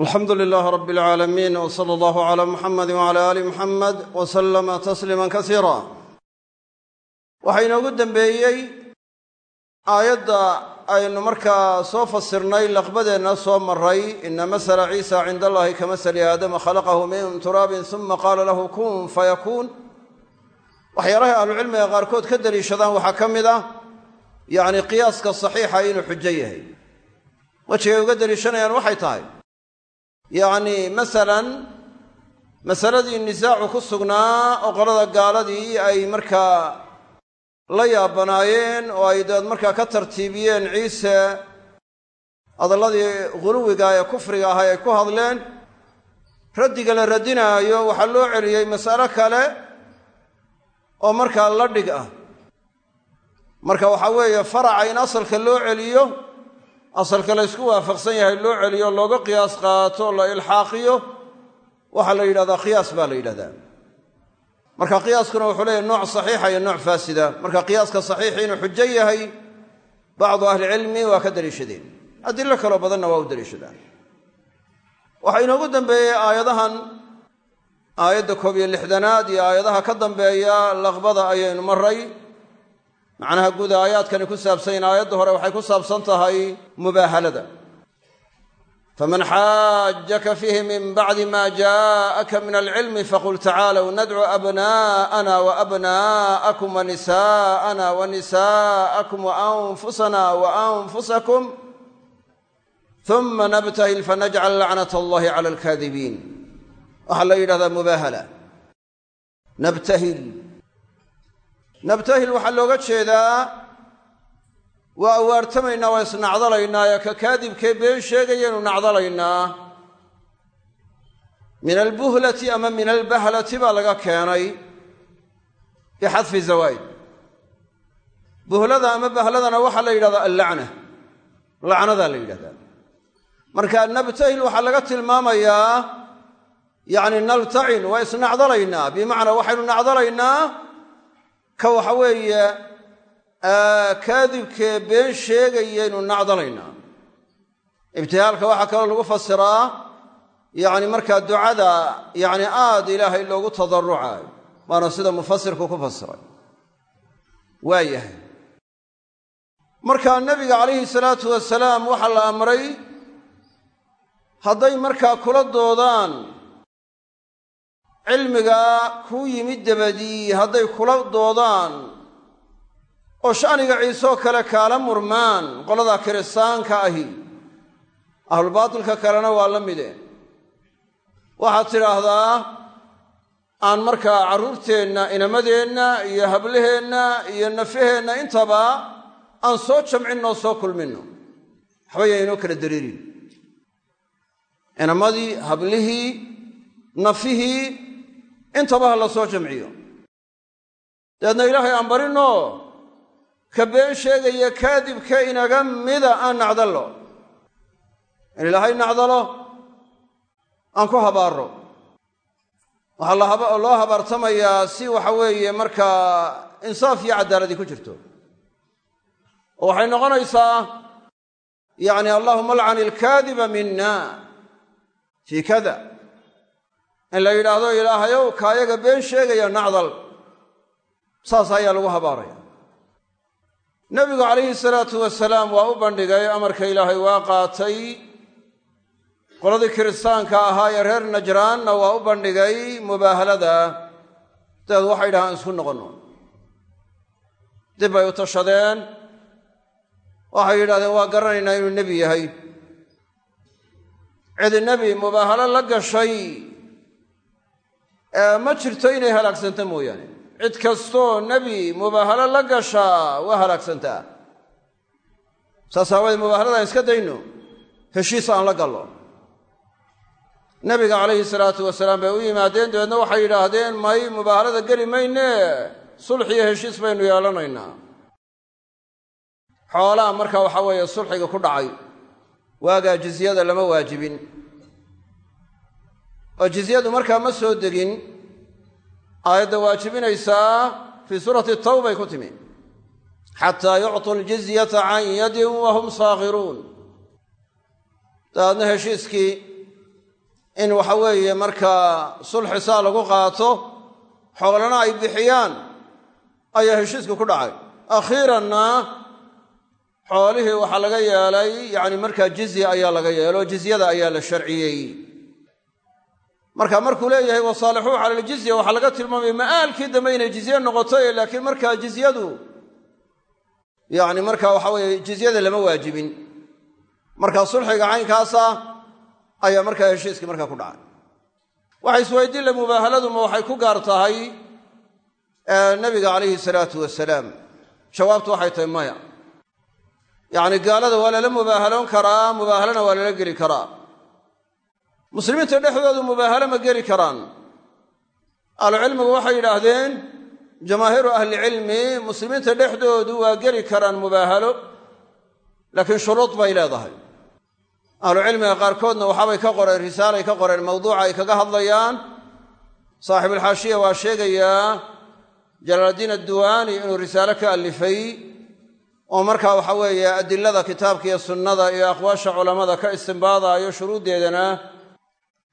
alxamdu lilaah rab اlcaalamiin w sala allahu cala muxamadi wcala aali muxamed w salama tasliima kasiira waxaa inoogu dembeeyey aayadda aynu markaa soo fasirnay laqbadeenna soo maray ina masala ciisa cinda allahi ka masali aadama khalaqahu min turaabin suma qaala lahu kun fayakuun waxyaalahay ahlucilmiga qaarkood ka deliishadaan waxaa ka mid ah yacni qiyaaska saxiixa inuu xujo yahay. Wejigay uga deliishanayaan waxay tahay yacni masalan masaladii nisaacu ku sugnaa oo qolada gaaladii ay markaa la yaabanaayeen oo ay dabeed markaa ka tartiibiyeen ciise hadalladii guluwiga ee kufriga ahay ay ku hadleen raddiga la radinaayo waxaa loo celiyey mas'alo kale oo markaa la dhig ah. Marka waxaa weeye faraca in asalka loo celiyo asalka la ysku waafaqsan yahay loo celiyo looga qiyaas qaato la ilxaaqiyo waxaa la yidhahdaa qiyaas baa la yidhahdaa. Marka qiyaaskuna wuxuu leeyahy nooc saxiixa iyo nooc faasida. Marka qiyaaska saxiixi inuu xujo yahay bacdu ahlicilmi waa ka daliishadeen adilo kaloo badanna waa u daliishadaan waxaa inoogu dambeeyey aayadahan aayadda koob iyo lixdanaad iyo aayadaha ka dambeeya laqbada ayaynu maray macnaha guud aayaadkani ku saabsan yihiin aayadda hore waxay ku saabsan tahay mubaahalada. Faman xaajaka fiihi min bacdi ma jaءaka min alcilmi faqul tacaalow nadcu abna'ana waabna'akum wanisa'ana wanisa'akum waanfusana waanfusakum uma nabtahil fanajcal lacnat allahi cala alkaadibiin waxaa la yidhahdaa mubaahala nabtahil nabtahil waxaa looga jeedaa waa awaartamaynaa waa isnacdalaynaa ee ka kaadibkee been sheegayaynu nacdalaynaa. Min albuhlati ama min albahlati baa laga keenay bixadfi zawaa'id buhlada ama bahladana waxaa la yidhahdaa allacna. Lacnadaa la yidhahdaa. Marka nabtahil waxaa laga tilmaamayaa yacni naltacin waa isnacdalaynaa bimacnaa waxaynu nacdalaynaa ka waxa weeye kaadibkee been sheegayaynu nacdalaynaa. Ibtihaalka waxaa kaloo lagu fasiraa yacni markaa ducada yacni aad ilaahay loogu tadarucaayo waana sida mufasirku ku fasiray waa yahay. Markaa nebiga calayhi salaatu wasalaam waxaa la amray hadday markaa kula doodaan cilmigaa kuu yimid dabadii hadday kula doodaan oo sha'niga ciiseoo kale kaala murmaan qoladaa kiristaanka ahi. Ahlubaatilka kalena waa la mideen waxaad tidhaahdaa aan markaa carruurteenna inamadeenna iyo hablaheenna iyo nafaheenna intaba aan soo jamcinoo soo kulminno. Waxba yaynoo kala dareerin inamadii hablihii nafihii intaba ha la soo jamciyo. Dabeedna ilaahay aan barinoo ka been sheegaya kaadibka inaga mida aan nacdallo. In ilaahay nacdalo aan ku habaaro waxaa loo habaartamayaa si waxa weeye markaa insaaf iyo cadaaladii ku jirto. Oo waxay noqonaysaa yacni allahuma alcan ilkaadiba mina fii kada in la yidhaahdo ilaahayow kaayaga been sheegaya nacdal. Saas ayaa lagu habaaraya. Nebigu calayhi salaatu wasalaam waa u bandhigay amarka ilaahay waa qaatay. Qoladii kiristaanka ahaa ee reer najraanna waa u bandhigay mubaahalada dabeed waxay dhahaan isku noqonno dib bay u tashadeen. Waxay yidhahdeen waa garanaynaa inuu nebi yahay. Cidi nebi mubaahalo la gashay ma jirto inay halaagsanto mooyaane. Cid kastoo nebi mubaahalo la gashaa waa halaagsantaa saas aawadeed mubaahaladaan iska dayno heshiis aan la gallo. Nebiga calayhi salaatu wasalaam bay u yimaadeen dabeedna waxay yidhaahdeen may mubaahalada geli mayne sulx iyo heshiis baynu yeelanaynaa. Xoolaha marka waxaa weeye sulxiga ku dhacay waagaa jizyada lama waajibin oo jizyadu markaa ma soo degin aayadda waajibinaysaa fii suurati tawbay ku timi. Xataa yucطuu aljizyata can yadin wahum saakhiruun. Dabeedna heshiiskii in waxa weeye markaa sulxi saa lagu qaato xoolana ay bixiyaan ayaa heshiiska ku dhacay. Akhiiranna xoolihii waxaa laga yeelay yacni markaa jizya ayaa laga yeelo jizyada ayaa la sharciyey marka markuu leeyahay wasaalixuu cala aljizya waxaa laga tilmaamaya ma'aalkii dambe inay jizye noqotoy laakiin markaa jizyadu yacni marka waxa weeye jizyada lama waajibin. Marka sulxiga caynkaasa ayaa markaa heshiiskii markaa ku dhacay. Waxay isweydiin le mubaahaladuma waxay ku gaar tahay nabiga calayhi salaatu wasalaam jawaabtu waxay tahay maya. Yacni gaalada waa lala mubaahaloon karaa mubaahalana waa lala geli karaa muslimiinta dhexdoodu mubaahalo ma geli karaan. Ahlucilmigu waxay yidhaahdeen jamaahiiru ahlicilmi muslimiinta dhexdoodu waa geli karaan mubaahalo laakiin shuruud bay leedahay. Ahlucilmiga qaarkoodna waxaabay ka qoreen risaalay ka qoreen mawduuca ay kaga hadlayaan. Saaxibulxaashiya waa sheegayaa jalaaladiin adduwaani inuu risaalo ka allifay oo markaa waxa weeye adilada kitaabka iyo sunnada iyo aqwaasha culammada ka istimbaadaayo shuruuddeedana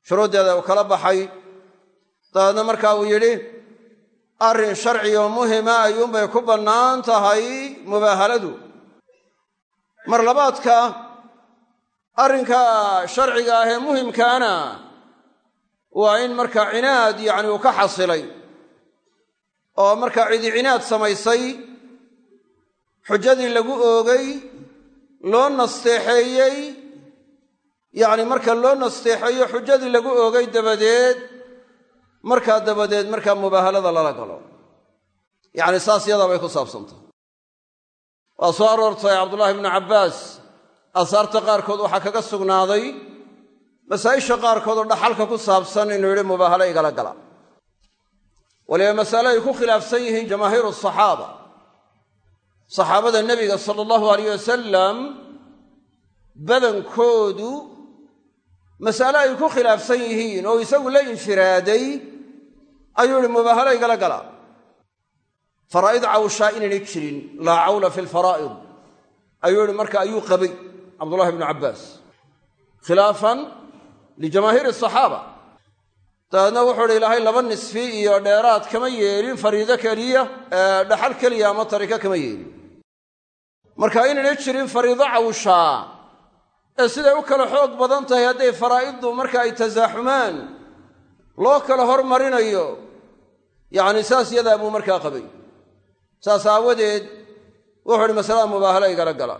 shuruuddeeda uu kala baxay dabeedna marka uu yidhi arrin sharci oo muhima ayuunbay ku bannaan tahay mubaahaladu mar labaadka arrinka sharciga ah ee muhimkaana waa in markaa cinaad yacni uu ka xasilay oo markaa cidi cinaad samaysay xujadii lagu oogay loo nasteexeeyey yacni marka loo nasteexeeyo xujadii lagu oogay dabadeed markaa dabadeed markaa mubaahalada lala galo. Yacni saas yadaa bay ku saabsantahy waa soo aroortay cabdullaahi ibnu cabbaas. Aasaarta qaarkood waxaa kaga sugnaaday masaa'isha qaarkood oo dhaxalka ku saabsan inuu yidhi mubaahalo igala gala. Waliba masale ay ku khilaafsan yihiin jamaahiiru asaxaaba saxaabada nebiga sala allahu alayh wasalam badankoodu masale ay ku khilaafsan yihiin oo isagu la infiraaday ayuu yihi mubaahalo igala gala. Faraa'id cawshaa inaynay jirin laa cawla fi lfaraa'id ayuu yihi marka ayuu qabay cabdullahi bnu cabbaas. Khilaafan lijamaahiiri asaxaaba dabeedna wuxuu idhi ilaahay laba nisfi iyo dheeraad kama yeelin fariido keliya dhaxal keliya ama tariko kama yeelin. Marka inaynay jirin fariido cawshaa ee siday u kala xoog badan tahay hadday faraa'iddu marka ay tasaaxumaan loo kala hormarinayo yacni saas yadaa buu markaa qabay. Saas aawadeed wuxuu idhi masalada mubaahalo igala gala.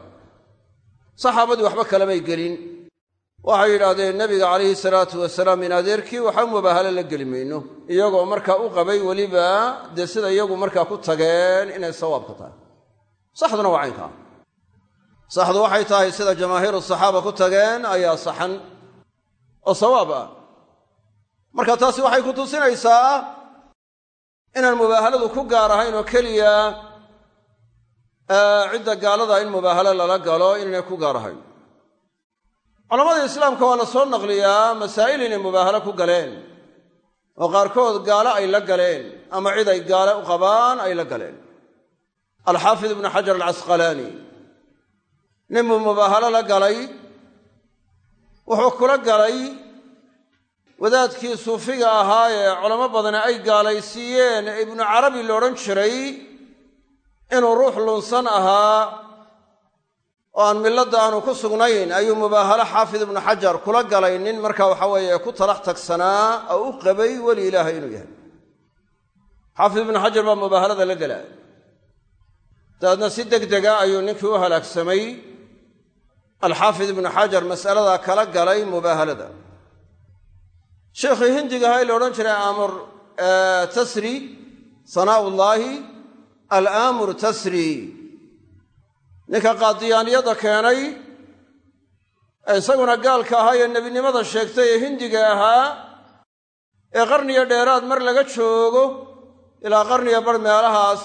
Saxaabadii waxba kalamay gelin. Waxay yidhaahdeen nebiga calayhi salaatu wasalaam in adeerkii waxa mubaahalo la geli mayno iyagoo markaa u qabay weliba dee sida iyagu markaa ku tageen inay sawaabka tahay. Saxduna waa caynkaa saxdu waxay tahay sida jamaahiiru saxaaba ku tageen ayaa saxan oo sawaab ah. Marka taasi waxay ku tusinaysaa inaan mubaahaladu ku gaar ahayn oo keliya cidda gaalada in mubaahalo lala galo inaynay ku gaar ahayn. Culamada islaamka waa la soo naqliyaa masaa'il inay mubaahalo ku galeen oo qaarkood gaalo ay la galeen ama cid ay gaale u qabaan ay la galeen. Alxaafid ibnu xajar alcasqalaani ninbuu mubaahalo la galay wuxuu kula galay wadaadkii suufiga ahaa ee culamo badani ay gaalaysiiyeen. Ee ibnu carabi la odhan jiray inuu ruux lunsan ahaa oo aan milladda aanu ku sugnayn ayuu mubaahalo xaafid ibnu xajar kula galay. Nin marka waxa weeye ku talax tagsanaa oo u qabay weli ilaahay inuu yahay. Xaafid ibnu xajar baa mubaahalada la gelaa dabeedna si deg dega ayuu ninkii u halaagsamay alxaafid ibnu xajar mas'aladaa kala galay mubaahalada sheikhii hindigaha la odhan jiray aamur tasri sanaa'ullaahi alaamur tasri. Ninka qaadiyaaniyada keenay ee isaguna gaalka ahaa ee nebinimada sheegtay ee hindiga ahaa ee qarniyo dheeraad mar laga joogo ilaa qarniyo bar meelahaas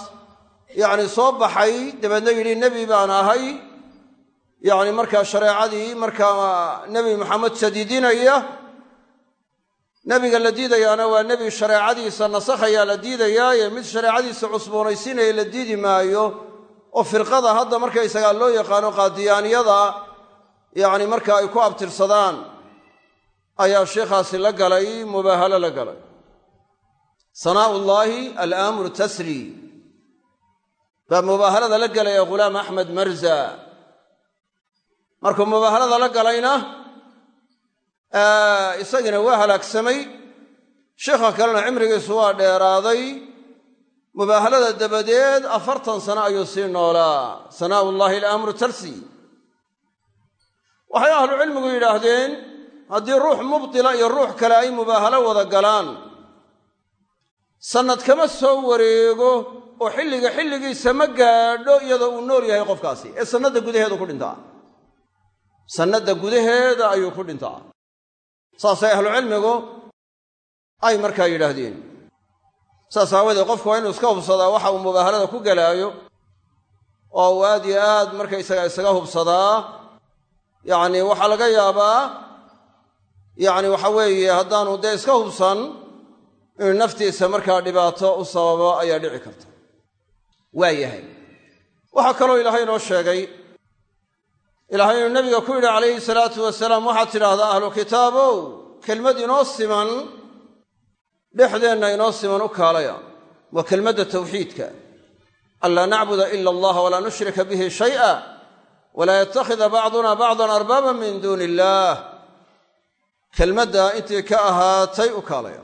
yacni soo baxay dabeedna yidhi nebi baan ahay yacni markaa shareecadii markaa nebi maxamed jadiidinaya nebiga la diidayaana waa nebi shareecadiisa nasakhayaa la diidayaaye mid shareecadiisa cusboonaysiinaya la diidi maayo oo firqada hadda markaysagaa loo yaqaano qaadiyaaniyada yacni marka ay ku abtirsadaan ayaa sheikhaasi la galay mubaahalo la galay. Sanaa'u llaahi alaamru tasri baa mubaahalada la galaya ghulaam axmed marza markuu mubaahalada la galayna isagina waa halaagsamay sheikha kalena cimrigiisu waa dheeraaday. Mubaahalada dabadeed afartan sano ayuu sii noolaa. Sanaa'u llaahi alaamru tarsi. Waxay ahlucilmigu yidhaahdeen haddii ruux mubdila iyo ruux kale ay mubaahalo wada galaan sannad kama soo wareego oo xilliga xilligiisa ma gaadho iyadoo uu nool yahay qofkaasi. Ee sannadda gudaheedu ku dhintaa sannadda gudaheeda ayuu ku dhintaa. Saasay ahlucilmigu ay markaa yidhaahdeen. Saas aawadeed qofku waa inuu iska hubsadaa waxa uu mubaahalada ku gelaayo oo uu aad yo aad markaysaga isaga hubsadaa. Yacni waxaa laga yaabaa yacni waxa weeye haddaanu dee iska hubsan inuu naftiisa markaa dhibaato u sababo ayaa dhici karta. Waa yahay. Waxaa kaloo ilaahay inoo sheegay ilaahay inuu nabiga ku yidhi calayhi salaatu wasalaam waxaad tidhaahdaa ahlu kitaabow kelmad inoo siman dhexdeenna inoo siman u kaalaya waa kelmadda tawxiidka. Anlaa nacbuda ila allaha walaa nushrika bihi shay'a walaa yattakhida bacduna bacdan arbaaba min duuni illaah kelmadda intii ka ahaatay u kaalaya.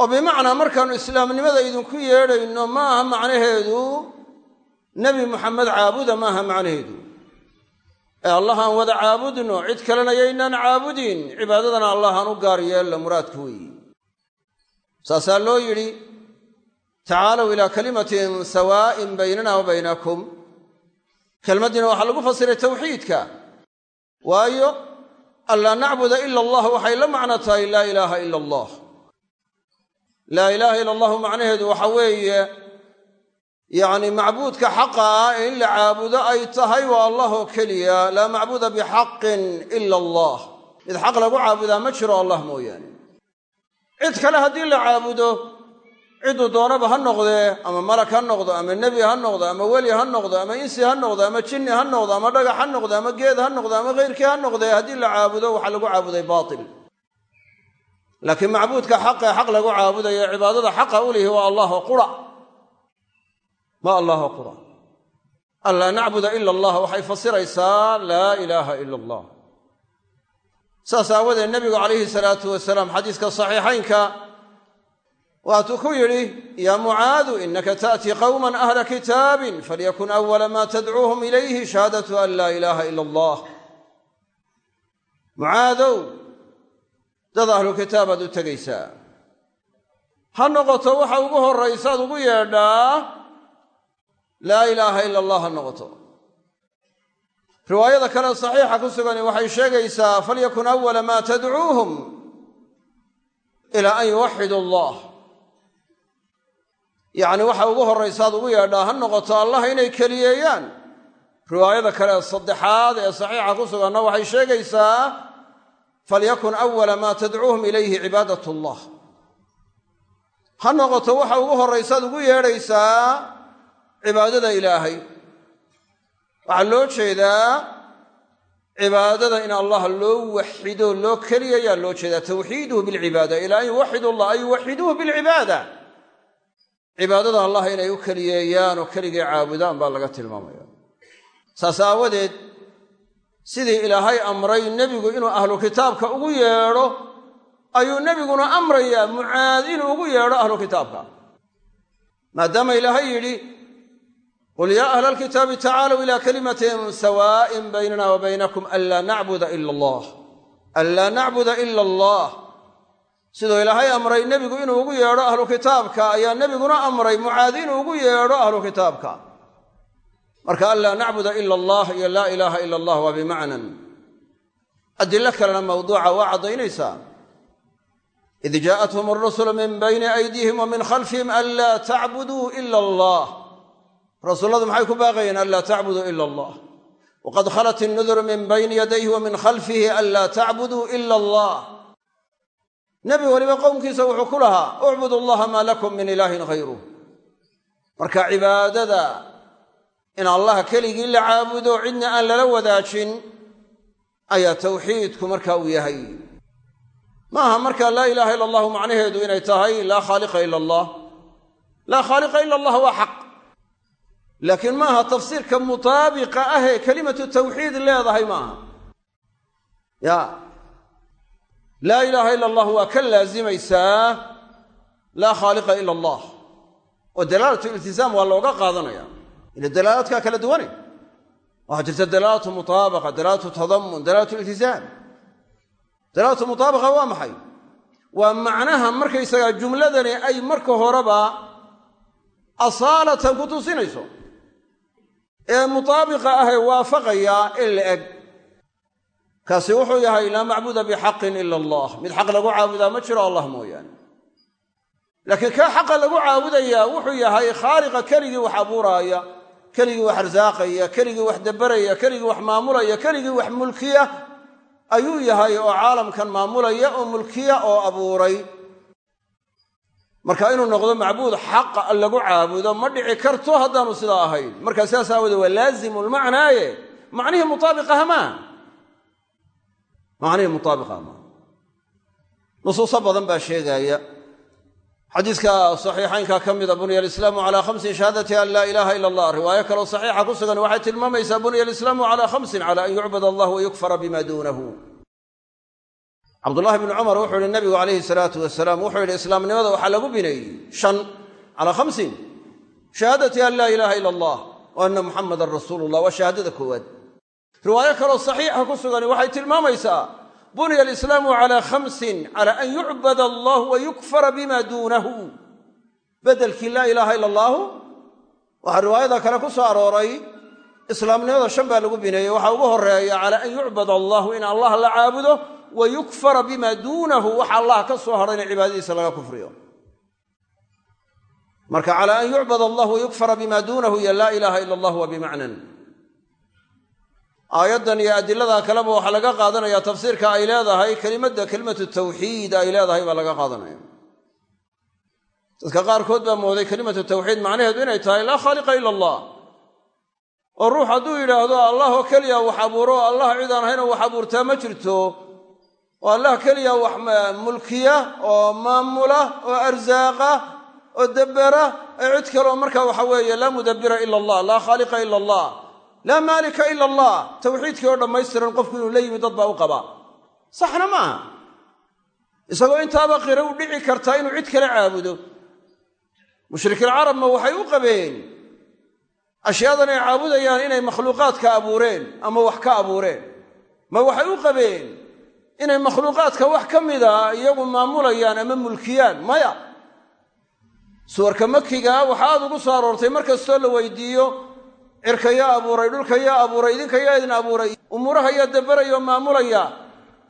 Oo bimacnaa markaannu islaamnimada idinku yeedhayno ma aha macnaheedu? Nebi muxamed caabuda ma aha macnaheedu ee allahaan wada caabudno cid kalena yaynaan caabudin. Cibaadadana allahaan u gaar yeella muraadku weeyi. Saasaa loo yidhi tacaalow ilaa kalimatin sawaa'in baynana wa baynakum. Kelmaddiina waxaa lagu fasiray tawxiidka. Waayo anlaa nacbuda ila allah waxay la macno tahay laa ilaaha ila allah. Laa ilaaha ila allahu macnaheedu waxa weeye yacni macbuudka xaqa ah ee in la caabudo ay tahay waa allah oo keliya laa macbuuda bixaqin ila allah. Mid xaq lagu caabudaa ma jiro allah mooyaane. Cid kale haddii la caabudo cidduu doonaba ha noqdee ama malag ha noqdo ama nebi ha noqdo ama weli ha noqdo ama insi ha noqdo ama jinni ha noqdo ama dhagax ha noqdo ama geed ha noqdo ama keyrkii ha noqdee haddii la caabudo waxaa lagu caabuday baatil. Laakiin macbuudka xaqee xaq lagu caabudayo cibaadada xaqa u lihi waa allaho qura ma allaho qura anlaa nacbuda ila allah waxay fasiraysaa laa ilaaha ila allah. Saas aawadeed nebigu calayhi salaatu wasalaam xadiiska saxiixaynka waatuu ku yidhi yaa mucaadu inaka ta'tii qowman ahla kitaabin falyakun awala maa tadcuuhum ilayhi shahaadatu an laa ilaaha ila allah. Mucaadow dad ahlu kitaabaad u tegaysaa ha noqoto waxa ugu horraysaad ugu yeedhaa laa ilaaha ila allah ha noqoto. Riwaayada kale saxiixa ku sugani waxay sheegaysaa falyakun awala maa tadcuuhum ilaa an yuwaxidu allah. Yacni waxa ugu horraysaad ugu yeedhaa ha noqoto allah inay keliyeeyaan. Riwaayada kale saddexaad ee saxiixa ku suganna waxay sheegaysaa falyakun awala maa tadcuuhum ilayhi cibaadat allah. Ha noqoto waxa ugu horraysaad ugu yeedhaysaa cibaadada ilaahay. Waxaa loo jeedaa cibaadada in allah loo waxido loo keliyayaa loo jeedaa tawxiiduhu bilcibaada ilaa an yuwaxidu allah an yuwaxiduuhu bilcibaada cibaadada allah inay u keliyeeyaan oo keligay caabudaan baa laga tilmaamaya. Saas aawadeed sidii ilaahay amray nebigu inuu ahlu kitaabka ugu yeedho ayuu nebiguna amrayaa mucaad inuu ugu yeedho ahlu kitaabka. Maadaama ilaahay yidhi qul yaa ahla alkitaabi tacaalow ilaa kalimatin sawaa'in baynana wa baynakum anlaa nacbuda ila allah anlaa nacbuda ila allah siduu ilaahay amray nebigu inuu ugu yeedho ahlu kitaabka ayaa nebiguna amray mucaad inuu ugu yeedho ahlu kitaabka. Marka anlaa nacbuda ila allah iyo laa ilaaha ila allah waa bimacnan. Adilo kalena mawduuca waa caddaynaysaa id jaa'athum arusulu min bayni aydiihim wa min khalfihim anlaa tacbuduu ila allah rasuulladu maxay ku baaqayeen anlaa tacbuduu ila allah? Waqad khalat innuduru min bayni yadayhi wa min khalfihi anlaa tacbuduu ila allah. Nebi weliba qowmkiisa wuxuu ku lahaa ucbudu allaha maa lakum min ilaahin hayruh marka cibaadada in allah keligii la caabudo cidna aan lala wadaajin ayaa tawxiidku marka uu yahay. Ma aha markaa laa ilaaha ila allahu macnaheedu inay tahay laa khaaliqa ila allah. Laa khaaliqa ila allah waa xaq laakiin maaha tafsiirka mutaabiqa ahee kelimatu tawxiid leedahay maaha. Ya laa ilaaha ila allah waa ka laazimaysaa. Laa khaaliqa ila allah. Oo dalaalatu iltizaam waa looga qaadanaya. Ila dalaalaadkaa kala duwane waxaa jirta dalaalatu mutaabaqa dalaalatu tadamun dalaalatu iltizaam. Dalaalatu mutaabaqa waa maxay? Waa macnaha markaysagaa jumladani ay marka horeba asaalatan ku ee mutaabiqa ahee waafaqaya in la eg. Kaasi wuxuu yahay laa macbuda bixaqin ila allah. Mid xaq lagu caabudaa ma jiro allah mooyaane. Laakiin kaa xaqa lagu caabudayaa wuxuu yahay khaaliqa keligii wax abuuraaya keligii wax arsaaqaya keligii wax dabaraya keligii wax maamulaya keligii wax mulkiya ayuu yahay oo caalamkan maamulaya oo mulkiya oo abuuray marka inuu noqdo macbuud xaqa lagu caabudo ma dhici karto haddaanu sidaa ahayn. Marka sidaas aawoodee waa laazimu lmacnaaye macnihii mutaabiqaha maa macnihii mutaabiqaha maa nusuuso badan baa sheegaaya xadiiska saxiixaynka ka mida bunya alislaamu calaa khamsin shahaadati an laa ilaaha ila allah. Riwaayo kaleo saxiixa ku sugan waxay tilmaamaysaa bunya alislaamu calaa khamsin cala an yucbad allah wa yukfara bima duunahu cabdullahi bnu cumar wuxuu yihi nabigu calayhi salaatu wasalaam wuxuu yidhi islaamnimada waxaa lagu bineeyey shan calaa khamsin. Shahaadati an laa ilaaha ila allah wa anna muxamadan rasuulu llah waa shahaadada koowaad. Riwaayo kaloo saxiixa ku sugan waxay tilmaamaysaa bunya alislaamu calaa khamsin cala an yucbad allah wa yukfara bima duunahu. Bedelkii laa ilaaha ila allaahu waxaa riwaayada kale ku soo arooray islaamnimada shan baa lagu bineeyey waxaa ugu horreeya calaa an yucbad allahu in allah la caabudo wa yukfara bima duunahu waxa allah ka soo hadhayna cibaadadiisa laga kufriyo. Marka calaa an yucbad allah wa yukfara bima duunahu iyo laa ilaaha ila allah waa bimacnan. Aayaddan iyo adiladaa kaleba waxaa laga qaadanaya tafsiirka ay leedahay kelimadda kelimatu tawxiid ay leedahay baa laga qaadanaya. Dadka qaarkood baa mooday kelimatu tawxiid macnaheedu inay tahay laa khaaliqa ila allah. Oo ruux hadduu yidhaahdo allah oo keliya wax abuuro o allah cid aan wax abuurtaa ma jirto oo allah keliya wax mulkiya oo maamula oo arsaaqa oo dabbera. Ee cid kaleoo markaa waxa weeye laa mudabbira ila allah laa khaaliqa ila allah laa maalika ila allah. Tawxiidkii oo dhammaystiran qofku inuu la yimi dad baa u qabaa saxna maaha isagoo intaaba qira u dhici kartaa inuu cid kale caabudo. Mushrikiilcarabma waxay u qabeen ashyaadan ay caabudayaan inay makhluuqaadka abuureen ama wax ka abuureen. Ma waxay u qabeen inay makhluuqaadka wax ka mida iyagu maamulayaan ama mulkiyaan. Maya suwarka makiga waxaa aad ugu soo aroortay mar kastoo la weydiiyo cirka yaa abuuray dhulka yaa abuuray idinka yaa idin abuuray umuuraha yaa dabaraya oo maamulaya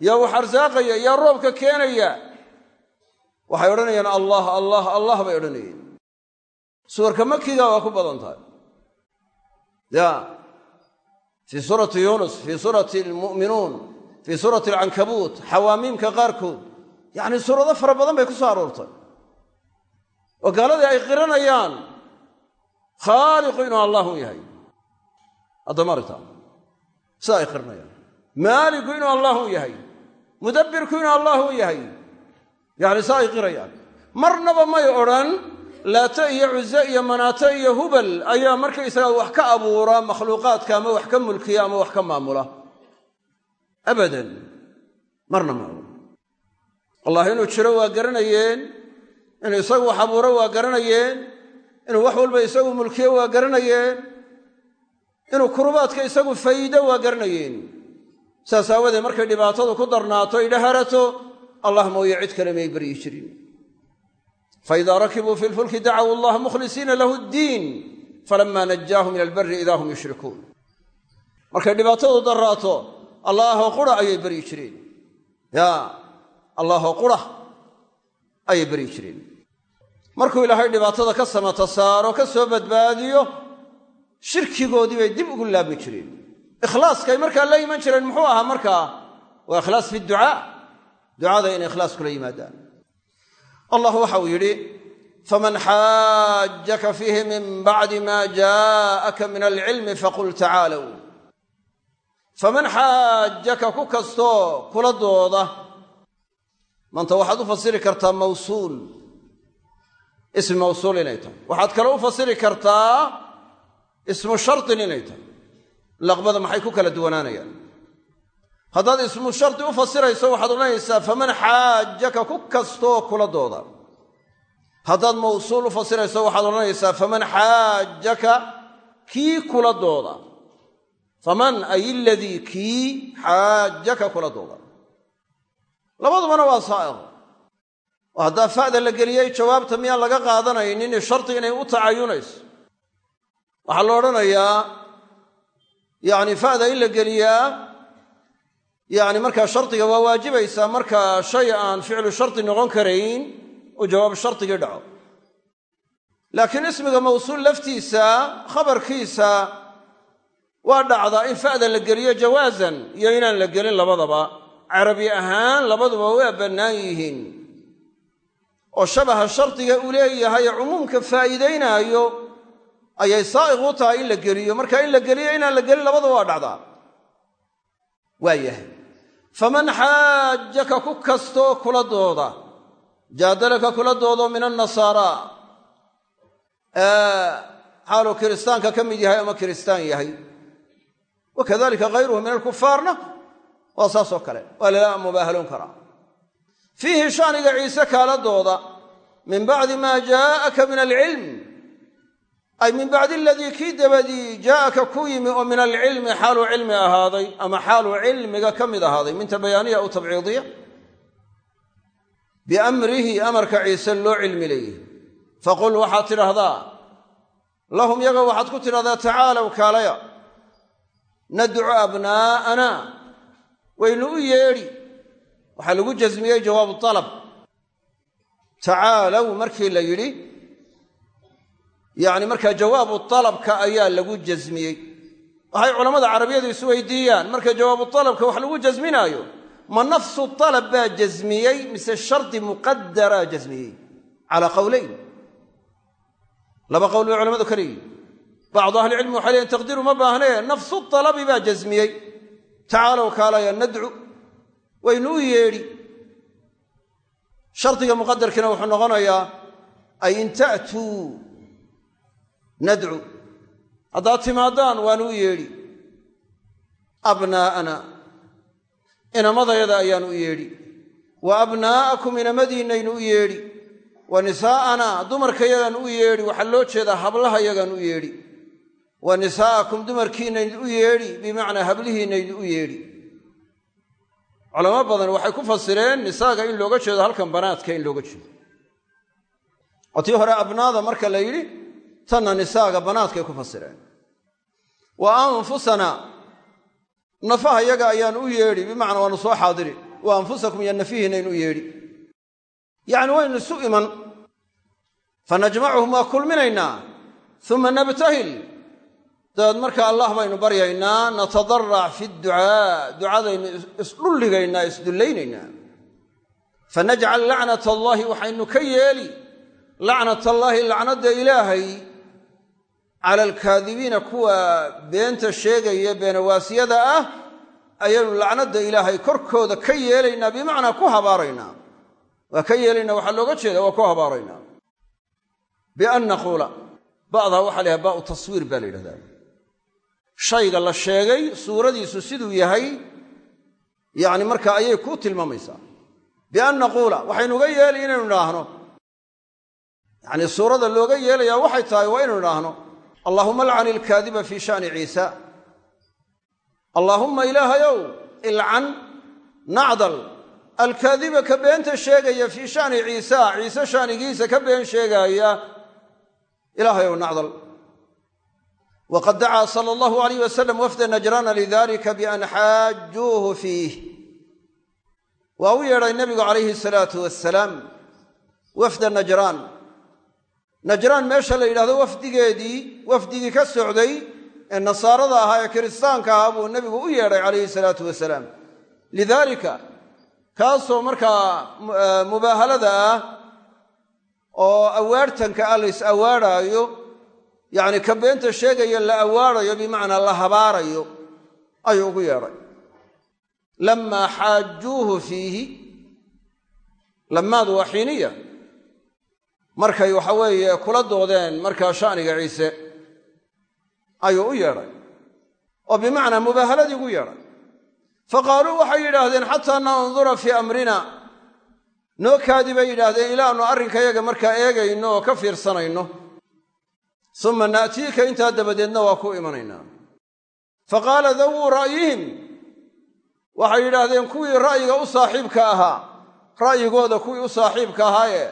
yaa wax arsaaqaya yaa roobka keenaya. Waxay odhanayaan allah allah allah bay odhanayeen. Suwarka makiga waa ku badan tahay. Ya fii suurati yuunus fii suurati almu'minuun fii suurati alcankabuut xawaamiimka qaarkood yacni suurado fara badan bay ku soo aroortay oo gaaladii ay qiranayaan khaaliqu inuu allahu yahay addamarita sida ay qiranayaan maaliku inuu allahu yahay mudabbirku inuu allahu yahay yacni saa ay qirayaan marnaba may odhan laate iyo cuze iyo manaato iyo hubal ayaa markaysaga wax ka abuura makhluuqaadka ama wax ka mulkiya ama wax ka maamula abadan. Marna ma odhan allah inuu jiro waa garanayeen inuu isagu wax abuuro waa garanayeen inuu wax walba isagu mulkiyo waa garanayeen inuu kurubaadka isagu faydo waa garanayeen. Saas aawadeed markay dhibaatadu ku darnaato idhaharato allah mooye cid kale may baryi jirin. Faidaa rakibuu fi lfulki dacaw allaha mukhlisiina lahu allaahoo qura ayay baryi jireen. Ya allaahoo qura ayay baryi jireen. Markuu ilaahay dhibaatada ka samata saaro ka soo badbaadiyo shirkigoodii bay dib ugu laabmi jireen. Ikhlaaskay markaa la iman jireen muxuu ahaa markaa? Waa ikhlaas fi ducaa. Ducada inay ikhlaas kula yimaadaan. Allah waxa uu yidhi faman xaajaka fiihi min bacdi ma jaa'aka min alcilmi faqul tacaalow faman xaajaka ku kastoo kula dooda. Manta waxaad u fasiri kartaa mawsuul. Ismi mawsuul inay tahay. Waxaad kale u fasiri kartaa ismu shardin inay tahay. Laqbada maxay ku kala duwanaanayaan? Haddaad ismu shardi u fasirayso waxaad odhanaysaa faman xaajaka ku kastoo kula dooda. Haddaad mawsuul u fasirayso waxaad xaajaka kii kula dooda faman ay iladii kii xaajaka kula dooda labadubana waa saa'iq oo haddaa fa'da la geliyey jawaabta miyaan laga qaadanaynin shardi inay u tacayunayso waxaa la odhanayaa yacni fa'da in la geliyaa yacni markaa shardiga waa waajibaysaa marka shay aan ficlu shardi noqon karayn uu jawaab shardigii dhaco. Laakiin ismiga mawsuul laftiisa khabarkiisa waa dhacdaa in fa'da la geliyo jawaasan iyo inaan la gelin labadaba. Carabi ahaan labaduba waa bannaan yihiin. Oo shabaha shardiga uu leeyahay ee cumuumka faa'iidaynaayo ayay saa'iq u tahay in la geliyo. Marka in la geliyo inaan la gelin labadaba waa dhacdaa. Waa yahay. Faman xaajaka ku kastoo kula dooda jaadalaka kula doodo min annasaara. Xaaluu kiristaanka ka mid yahay ama kiristaan yahay wa kadalika hayruhu min alkufaarna waa saasoo kale waa lala mubaahaloon karaa fiihi shaniga ciise kaala dooda min bacdi maa jaa'aka min alcilm ay min bacdi aladii kii dabadii jaa'aka ku yimi oo min alcilmi xaaluu cilmi ahaaday ama xaaluu cilmiga ka mid ahaaday minta bayaaniya aw tabciidiya biamrihi amarka ciise loo cilmi leeyahy faqul waxaad tidhaahdaa lahum yaga waxaad ku tidhahdaa nadcu abnaa'ana waynu u yeedhi. Waxaa lagu jasmiyey jawaabu alab tacaalow markii la yidhi yacni markaa jawaabu alabka ayaa lagu jasmiyey waxay culammada carabiyadu isweydiiyaan marka jawaabu alabka wax lagu jasminaayo ma nafsu alab baa jasmiyey mise shardi muqadaraa jasmiyey calaa qowleyn laba qowl bay culamadu ka leeyihiin bacdu ahlicilmi waxay leeyiin taqdiiru ma baahnee nafsu alabi baa jasmiyey tacaalow kaalaya nadcu waynu u yeedhi shardiga muqadarkiina wuxuu noqonayaa ay in ta'tuu nadcu haddaad timaadaan waanu u yeedhi abnaa'ana inamadayada ayaanu u yeedhi wa abnaa'akum inamadiinnaynu u yeedhi wa nisaa'ana dumarkayagaan u yeedhi waxaa loo jeedaa hablahayagaan u yeedhi wa nisaa'akum dumarkiinaynu u yeedhi bimacnaa hablihiinaynu u yeedhi. Culamo badan waxay ku fasireen nisaaga in looga jeedo halkan banaadka in looga jeedo. Oo hore abnaada marka la yidhi tanna nisaaga banaadkay ku fasireen. Wa anfusana nafaha yaga ayaan u yeedhi bimacnaa waanu soo xaadiri. Wa anfusakum iyo nafihiinaynu u yeedhi. Yacni waynu isu iman. Fa waa kulminaynaa. Uma nabtahil dabeed marka allah baynu baryaynaa natadarac fi ducaa ducadaynu isdhulligaynaa isdullaynaynaa. Fanajcal lacnat allaahi waxaynu ka yeeli lacnat allaahi lacnadda ilaahay cala alkaadibiina kuwa beenta sheegaya beenawaasyada ah ayaynu lacnadda ilaahay korkooda ka yeelaynaa bimacnaa ku habaaraynaa. Waa ka yeelaynaa looga jeeda waa ku habaaraynaa. Bian naquula ba'daa waxaa la yhaha ba'u taswiir baa la shayga la sheegay suuradiisu siduu yahay yacni marka ayay kuu tilmaamaysaa. Bian naquula waxaynuga yeeli inaynu idhaahno. Yacnii suurada looga yeelayaa waxay tahay waa inaynu idhaahno allaahuma alcan ilkaadiba fii sha'ni ciisa. Allaahumma ilaahayow ilcan nacdal alkaadiba ka beenta sheegaya fii sha'ni ciisa ciise sha'nigiisa ka been sheegaaya ilaahayow nacdal wqad dacaa sala allahu alayh wasalam wafda najraana lidalika bian xaajuuhu fiih waa u yeedhay nebigu calayhi salaatu wasalaam wafda najraan najraan meesha la yidhahdo wafdigeedii wafdigii ka socday ee nasaarada ahaa ee kiristaanka ahaa buu nebigu u yeedhay calayhi salaatu wasalaam lidaalika kaasoo markaa mubaahalada ah oo awaartanka ah la yacni ka beenta sheegaya la awaarayo bimacnaa la habaarayo ayuu ugu yeedhay. Lammaa xaajuuhu fiihi lamaadu waa xiiniya. Markay waxa weeye kula doodeen markaa sha'niga ciise ayuu u yeedhay. Oo bimacnaa mubaahaladii ugu yeedhay. Fa qaaluu waxay yidhaahdeen xataa nandura fii amrina. Noo kaadi bay yidhaahdeen ilaanu arrinkayaga markaa eegayno oo ka fiirsanayno suma na'tiika intaa dabadeedna waa ku imanaynaa. Fa qaala dawuu ra'yihim waxay yidhaahdeen kuwii ra'yiga u saaxiibka ahaa ra'yigooda kuwii u saaxiibka ahaayee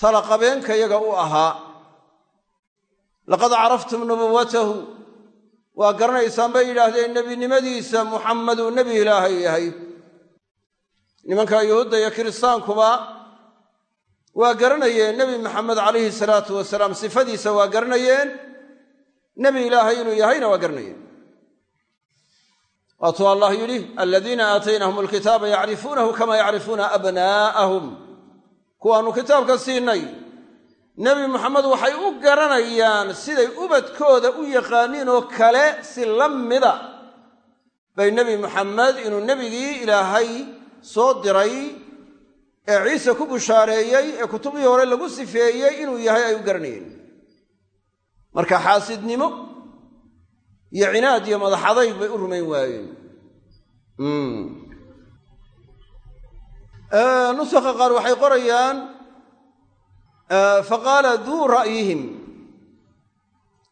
talaqabeenkayaga u ahaa. Laqad caraftum nubuwatahu waa garanaysaan bay yidhaahdeen nebinimadiisa muxammaduu nebi ilaahay yahay. Nimanka yuhuudda iyo kiristaankuba waa garanayeen nebi maxamed calayhi salaatu wasalaam sifadiisa waa garanayeen. Nebi ilaahay inuu yahayna waa garanayeen. Waatuu allah yidhi aladiina aataynahum alkitaaba yacrifuunahu kama yacrifuuna abnaa'ahum. Kuwaannu kitaabka siinay nebi moxamed waxay u garanayaan siday ubadkooda u yaqaaniin oo kale si la mida. Bay nebi moxamed inuu nebigii ilaahay soo diray ee ciise ku bushaareeyey ee kutubihii hore lagu sifeeyey inuu yahay ay u garanayeen marka xaasidnimo iyo cinaad iyo madaxadayg bay u rumayn waayeen. Nusakha qaar waxay qorayaan faqaala duu ra'yihim.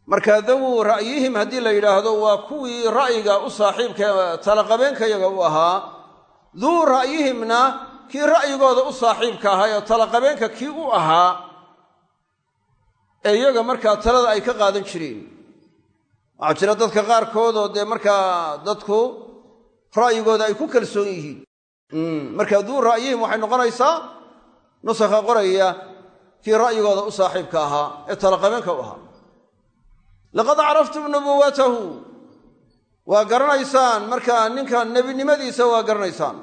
Marka dawuu ra'yihim haddii la yidhaahdo waa kuwii ra'yiga u saaxiibka talaqabeenkayaga u ahaa duu ra'yihimna kii ra'yigooda u saaxiibka ahaa ee talaqabeenka kii u ahaa ee iyaga markaa talada ay ka qaadan jireen. Waxaa jira dadka qaarkoodoo dee markaa dadku ra'yigooda ay ku kalsoon yihiin. Marka duu ra'yihim waxay noqonaysaa nusakha qoraya kii ra'yigooda u saaxiibka ahaa ee talaqabeenka u ahaa. Laqad caraftum nubuwatahu waa garanaysaan markaa ninka nebinimadiisa waa garanaysaan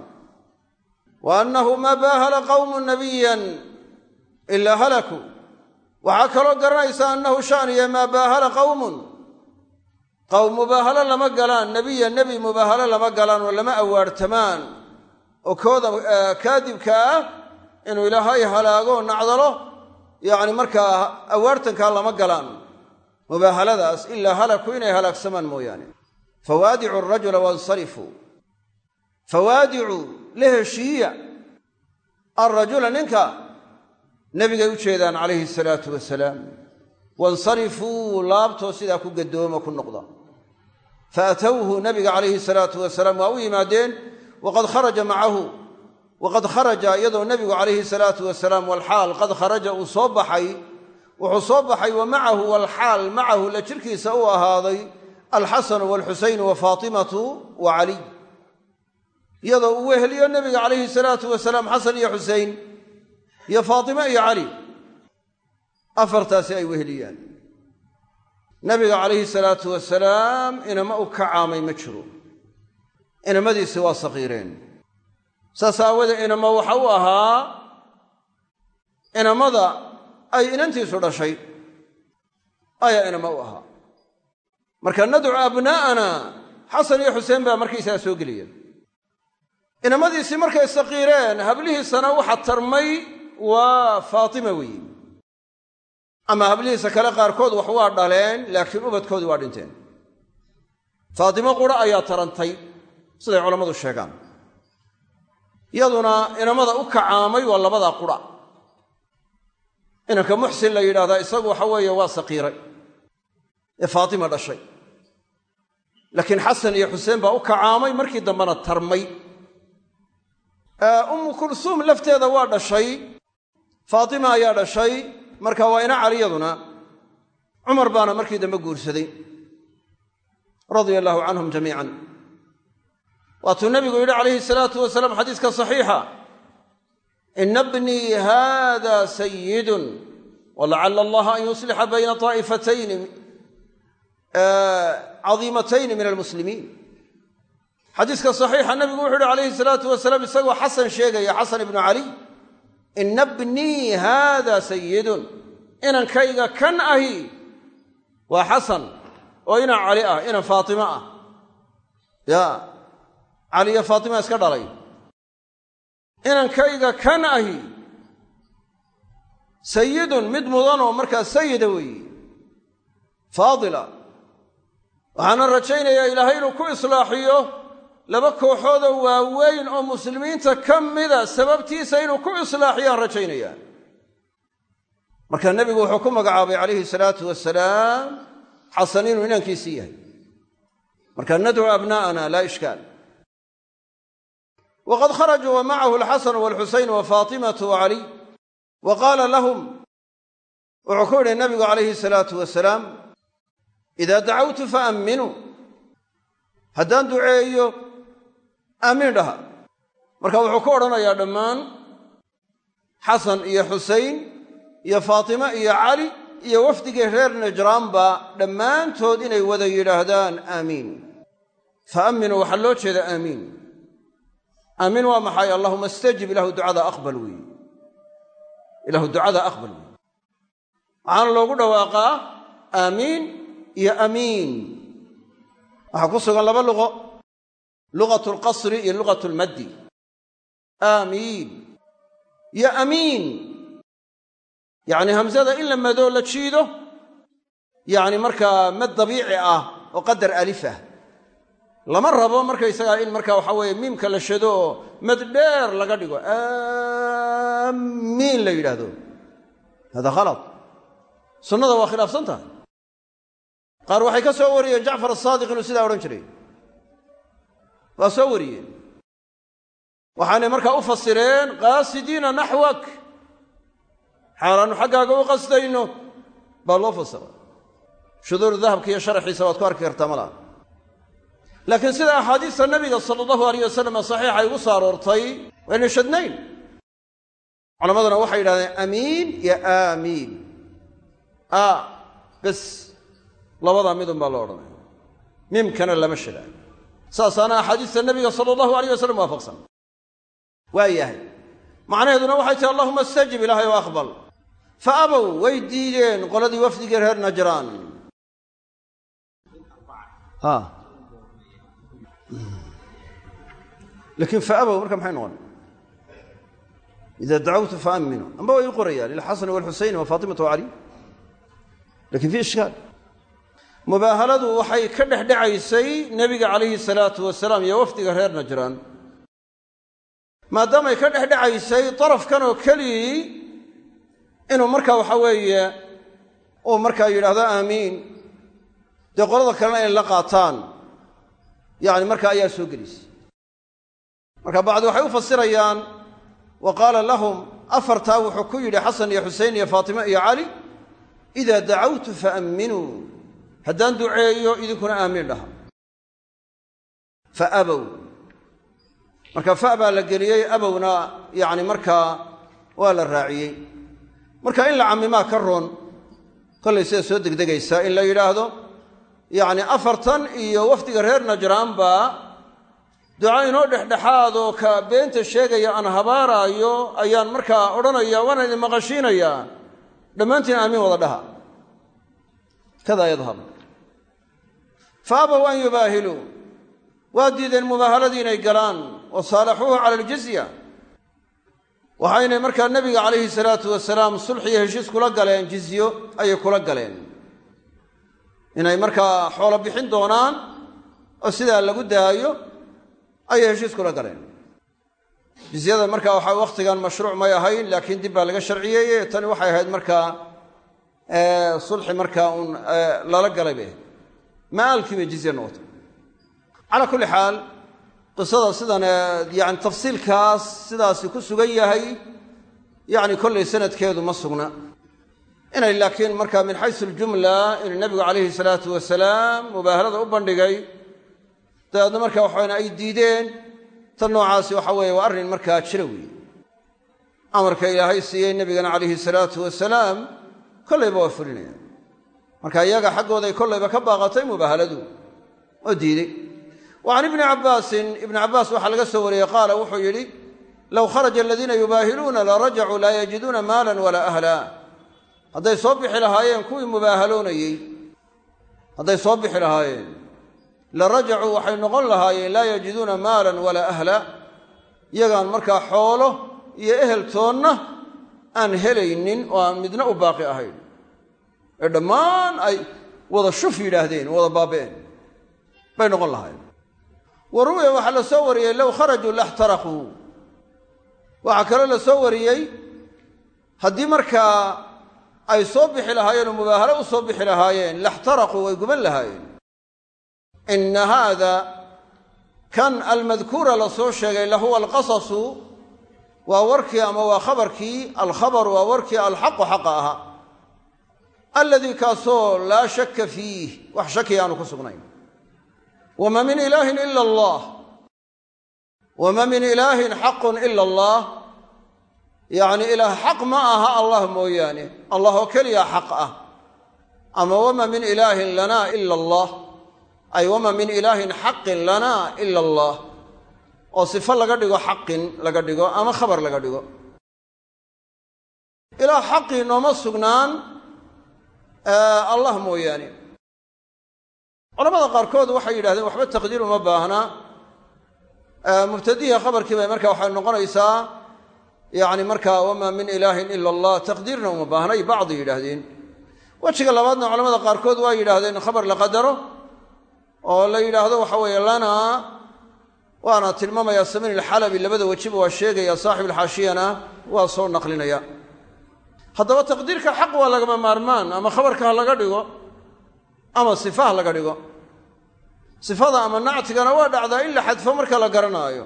wa annahu maa baahala qawmu nabiyan ilaa halakuu waxaa kaloo garanaysaa annahu sha'niya maa baahala qawmun qowm mubaahalo lama galaan nebiya nebi mubaahalo lama galaan oo lama awaartamaan oo kooda kaadibka ah inuu ilaahay halaago nacdalo yacni markaa awaartankaa lama galaan mubaahaladaas ilaa halaku inay halaagsamaan mooyaane fawaadicu arajula wansarifuu fawaadicu la heshiiya alrajula ninka nebigay u jeedaan calayhi salaatu wasalaam. Wansarifuu laabtoo sidaa ku gadoomo ku noqda. Fa atowhu nabiga calayhi salaatu wasalaam waa u yimaadeen waqad kharaja macahu. Waqad kharaja iyadoo nebigu calayhi salaatu wasalaam walxaal qad kharaja uu soo baxay. Wuxuu soo baxay wa macahu walxaal macahu la jirkiisa u ahaaday alxasanu waalxusaynu wa faatimatu wa caliy iyadoo uu weheliyo nebiga calayhi salaatu wasalaam xasan iyo xusein iyo faatime iyo cali afartaasi ay weheliyaan. Nabiga calayhi salaatu wasalaam inama u kacaamay ma jiro. Inamadiisi waa sakiireen. Saas aawadee inama waxa u ahaa inamada ay inantiisu dhashay ayaa inama u ahaa. Marka nadcu abnaa'ana xasan iyo xuseen baa markaysaga soo gelaya inamadiisii markay sakiireen hablihiisana waxa tarmay waa faatima weeye. Ama hablihiisa kale qaarkood wax waa dhaleen laakiin ubadkoodii waa dhinteen. Faatimo qura ayaa tarantay siday culammadu sheegaan. Yaduna inamada u kacaamay waa labadaa qura. Inanka muxsin la yidhahdaa isagu waxa weeye waa sakiiray ee faatima dhashay. Laakiin xasan iyo xuseen baa u kacaamay markii dambena tarmay ummu kulsuum lafteeda waa dhashay faatima ayaa dhashay marka waa ina caliyaduna cumar baana markii dambe guursaday radia allaahu canhum jamiican. Waatuu nabigu yidhi calayhi salaatu wasalaam xadiiska saxiixa ina bnii hada sayidun walacala allaha an yuslixa bayna طaa'ifatayni cadiimatayni min almuslimiin xadiiska saxiixa nabigu wuxuu yihi calayhi salaatu wasalaam isagoo xasan sheegaya xasan ibnu caliy ina bnii haada sayidun inankayga kan ahi waa xasan oo inan cali ah inan faatimo ah. Ya cali iyo faatima iska dhalay. Inankayga kan ahi sayidun mid mudan oo markaa sayida weeye faadila. Waxaana rajaynayaa ilaahay inuu ku islaaxiyo laba kooxoodoo waaweyn oo muslimiinta ka mida sababtiisa inuu ku islaaxiyaan rajaynayaa marka nebigu wuxuu ku magacaabay calayhi salaatu wasalaam xasan inuu inankiisii yahay. Marka nadcu abna'ana laa ishkaal. Waqad kharajuu wa macahu alxasanu walxusayn wa faatimatu wa qaala lahum wuxuu ku yidhi nabigu calayhi salaatu wasalaam idaa dacawtu faamminuu haddaan duceeyo aamiin dhaha marka wuxuu ku odhanayaa dhammaan xasan iyo xusayn iyo faatime iyo cali iyo wafdigii reer najraanba dhammaantood inay wada yidhaahdaan aamiin faamminuu waxaa loo jeeda aamiin aamiin waa maxay? Allahuma istajib ilahu ducada aqbal weeye ilahu ducada aqbal weeye waxaana loogu dhawaaqaa aamiin iyo amiin. Waxaa ku sugan laba luqo luqatu alqasri iyo luqatu almaddi aamiin iyo amiin yacni hamsada in la madoo la jiido yacni markaa mad dabiici ah oo qadar alif ah lama rabo markaysagaa in markaa waxaa weeye miimka la shado oo mad dheer laga dhigo aamiin la yidhaahdo hada khalad sunnada waa khilaafsan tahay qaar waxay ka soo wariyeen jacfar asaadiq inuu sidaa odhan jiray waa soo wariyeen. Waxaanay markaa u fasireen qaasidiina naxwak. Xaalaannu xaggaaga u qasdayno. Baa loo fasira shuduuru dahabka iyo sharaxiisa waad ku arki kartaa malaa laakiin sida axaadiista nabiga sala allahu alayh wasalam saxiixa ugu soo aroortay wayna shadnayn. Culammaduna waxay yidhahdeen amiin iyo aamiin a bes labadaa midun baa loo odhanaya. Miimkana lama shadaayo saasaana axaadiista nabiga sala allahu alayh wasalam waafaqsan. Waa yahay. Macnaheeduna waxay tahi allahuma istajib ilaahay oo aqbal. Fa abow way diideen qoladii wafdigii reer najraan. Laakiin fa abow marka maxay noqon? Ida dacawtu faaminu amba way qorayaan lilxasani walxusayn wa faatimata wa cali laakiin fi ishkaal mubaahaladu waxay ka dhexdhecaysay nebiga calayhi salaatu wasalaam iyo wafdiga reer najraan maadaamay ka dhexdhecaysay darafkan oo keligii inuu markaa waxa weeye uu markaa yidhaahdo aamiin. Dee qolada kalena inay la qaataan. Yacni markaa ayaa soo gelisay marka bacdi waxay u fasirayaan wa qaala lahum afartaa wuxuu ku yidhi xasan iyo xusein iyo faatime iyo cali idaa dacawtu faamminuu haddaan duceeyo idinkuna aamiin dhaha. Fa abow marka fa baa la geliyey abowna yacni markaa waa la raaciyey. Marka in la cammimaa ka roon kollay sida soo degdegaysaa in la yidhaahdo yacni afartan iyo wafdiga reer najraanba duca inoo dhexdhexaad oo ka beenta sheegaya aan habaaraayo ayaan markaa odhanaya waana idin maqashiinayaa. Dhammaantiin aamiin wada dhaha. Kadaa yadhab fa abow an yubaahiluu waa diideen mubaahaladii inay galaan wa saalaxuuhu cala aljizya. Waxaynay markaa nebiga calayhi salaatu wasalaam sulxiyo heshiis kula galeen jizyo ayay kula galeen. Inay markaa xoolo bixin doonaan oo sidaa lagu daayo ayay heshiis kula galeen. Jizyada markaa waxaa wakhtigan mashruuc may ahayn laakiin dib baa laga sharciyeeye tani waxay ahayd markaa sulxi markaa uun lala galay ma'aalkii bay jizya noqotay. Calaa kulli xaal qisada sidan yani tafsiilkaas sidaasi ku sugan yahay yacni kollay sanadkeedu ma sugna. Inay laakiin markaa min xaysu aljumla inuu nebigu calayhi salaatu wasalaam mubaahalada u bandhigay dabeedna markaa waxaana ay diideen tan noocaasi waxa weeye waa arrin markaa jira weeye. Amarka ilaahay siiyey nebigana calayhi salaatu wasalaam kollayba waa fulinayaan marka iyaga xaggooday kollayba ka baaqatay mubaahaladu oo diidey. Wa can ibni cabbaasin ibni cabbaas waxaa laga soo wariyey qaala wuxuu yidhi low kharaja aladiina yubaahiluuna la rajacuu laa yajiduuna maalan walaa ahla. Hadday soo bixi lahaayeen kuwii mubaahaloonayey hadday soo bixi lahaayeen la rajacuu waxay noqon lahaayeen laa yajiduuna maalan walaa ahla. Iyagaan markaa xoolo iyo ehel toonna aan helaynin oo aan midna u baaqi ahayn ee dhammaan ay wada shuf yidhaahdeen wada baaba'een bay noqon lahayn wa waxaa la soo wariyey low kharajuu laxtaraquu waxaa kaloo la soo wariyey haddii markaa ay soo bixi lahaayeen oo mubaahalo u soo bixi lahaayeen laxtaraquu way guban lahaayeen. Inna haada kan almadkuura la soo sheegay lahuwa alqasasu waa warkii ama waa khabarkii alkhabaru waa warkii alxaqu xaqa ahaa alladii kaasoo laa shakka fiih wax shaki aanu ku sugnayn. Wama min ilaahin ila allah. Wama min ilaahin xaqun ila allah. Yacni ilaah xaq ma aha allah mooyaane. Allah oo keliya xaq ah. Ama wama min ilaahin lana ila allah. Ay wama min ilaahin xaqin lana ila allah. Oo sifo laga dhigo xaqin laga dhigo ama khabar laga dhigo. Ilaah xaqii nooma sugnaan allah mooyaane. Culamada qaarkood waxay yidhahdeen waxba taqdiir uma baahna. Mubtadihi khabarkii bay marka waxay noqonaysaa yani markaa wamaa min ilaahin ila allah. Taqdiirna uma baahnay bacdi yidhaahdeen. Wejiga labaadna culamada qaarkood waa yidhaahdeen khabar la qadaro oo la yidhaahdo waxa weeye lana waana tilmaamaya samiin alxalabi labada wejiba waa sheegaya saaxib alxaashiyana waa soo naqlinaya haddaba taqdiirka xaq waa lagama maarmaan ama khabarka ha laga dhigo ama sifa ha laga dhigo. Sifada ama nactigana waa dhacdaa in la xadfo marka la garanaayo.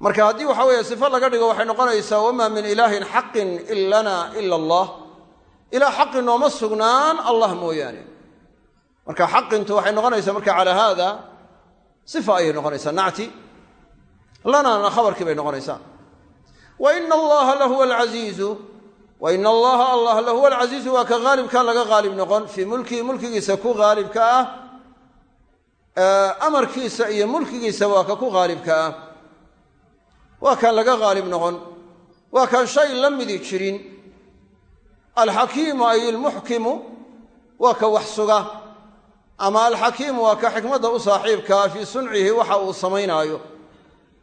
Marka haddii waxa weeye sifo laga dhigo waxay noqonaysaa wamaa min ilaahin xaqin ilana ila allah. Ilaa xaqi nooma sugnaan allah mooyaane. Marka xaqintu waxay noqonaysaa marka calaa haada sifa ayay noqonaysaa nacti. Lanana khabarkii bay noqonaysaa. Wa ina allaha lahuwa alcasiizu wa ina allaha allah lahuwa alcasiizu waa ka haalibka laga haalib noqon. Fii mulkihi mulkigiisa ku haalibka ah amarkiisa iyo mulkigiisa waa ka ku haalibka ah. Waa kaan laga haalib noqon. Waa kaan shay la midi jirin. Alxakiimu ay ilmuxkimu waa ka wax suga. Ama alxakiimu waa ka xikmadda u saaxiibkaa fii suncihi waxa uu samaynaayo.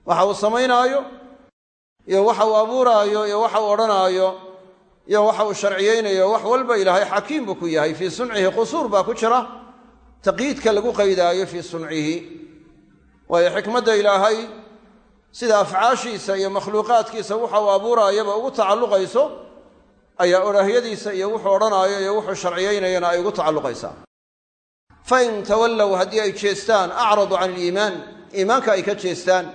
Waxa uu samaynaayo odhanaayo iyo waxa uu sharciyeynayo wax walba ilaahay xakiim buu ku yahay. Fii suncihi qusuur baa ku jira. Taqyiidka lagu qaydaayo fii suncihi waayo xikmadda ilaahay sida afcaashiisa iyo makhluuqaadkiisa waxa uu abuuraayaba ugu tacalluqayso ayaa odhaahyadiisa iyo wuxuu odhanaayo iyo wuxuu sharciyeynayana ay ugu tacalluqaysaa. Fain tawallow haddii ay jeestaan acradu can iliimaan iimaanka ay ka jeestaan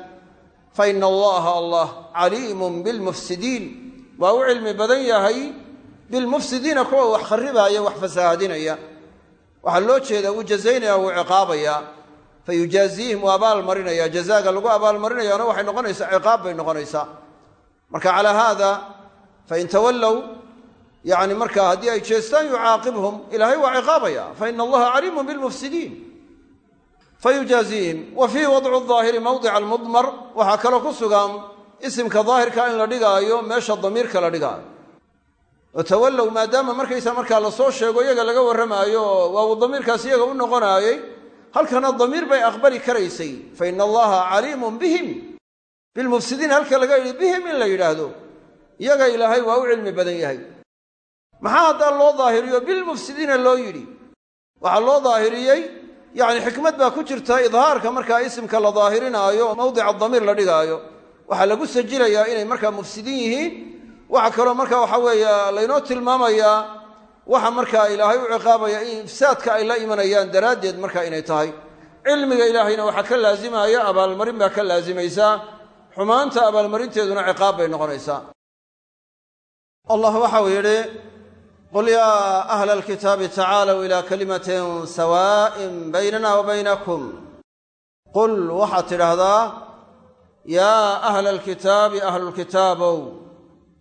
fa ina allaha allah caliimun bilmufsidiin waa u cilmi badan yahay bilmufsidiina kuwa wax kharibaaya wax fasaahadinaya waxaa loo jeedaa wuu jazaynaya wuu ciqaabayaa fa yujaaziihim waa abaalmarinaya. Jazaaga lagu abaalmarinayaana waxay noqonaysaa ciqaab bay noqonaysaa. Marka calaa haada fain tawallow yani markaa haddii ay jeestaan yucaaqibhum. Ilaahay waa ciqaabaya. Faina allaha caliimun bilmufsidiin. Fayujaaziihim wa fiihi wadcu daahiri mawdica almudmar. Waxaa kaloo ku sugan isimka daahirka in la dhigaayo meesha damiirka la dhigaayo. Oo tawallow maadaama markaysa markaa la soo sheego iyaga laga warramaayo oo waa uu damiirkaas iyaga u noqonaayey halkana damiir bay aqbali karaysay. Fa ina allaha caliimun bihim. Bilmufsidiin halka laga yidhi bihim in la yidhaahdo. Iyaga ilaahay waa u cilmi badan yahay. Maxaa haddaa loo daahiriyo? Bilmufsidiina loo yidhi. Waxaa loo daahiriyey yacni xikmad baa ku jirta idhaarka markaa isimka la daahirinaayo mawdica damiir la dhigaayo waxaa lagu sajilayaa inay markaa mufsidiin yihiin. Waxa kaloo marka waxa weeye laynoo tilmaamayaa waxa markaa ilaahay u ciqaabaya in ifsaadka ay la imanayaan daraaddeed marka inay tahay. Cilmiga ilaahayna waxaa ka laazimaya abaalmarin baa ka laazimaysaa xumaanta abaalmarinteeduna ciqaab bay noqonaysaa allah waxau yidhi qul yaa ahla alkitaabi tacaalow ilaa kalimatin sawaa'in baynana wa baynakum. Qul waxaad tidhaahdaa yaa ahla alkitaabi ahlulkitaabow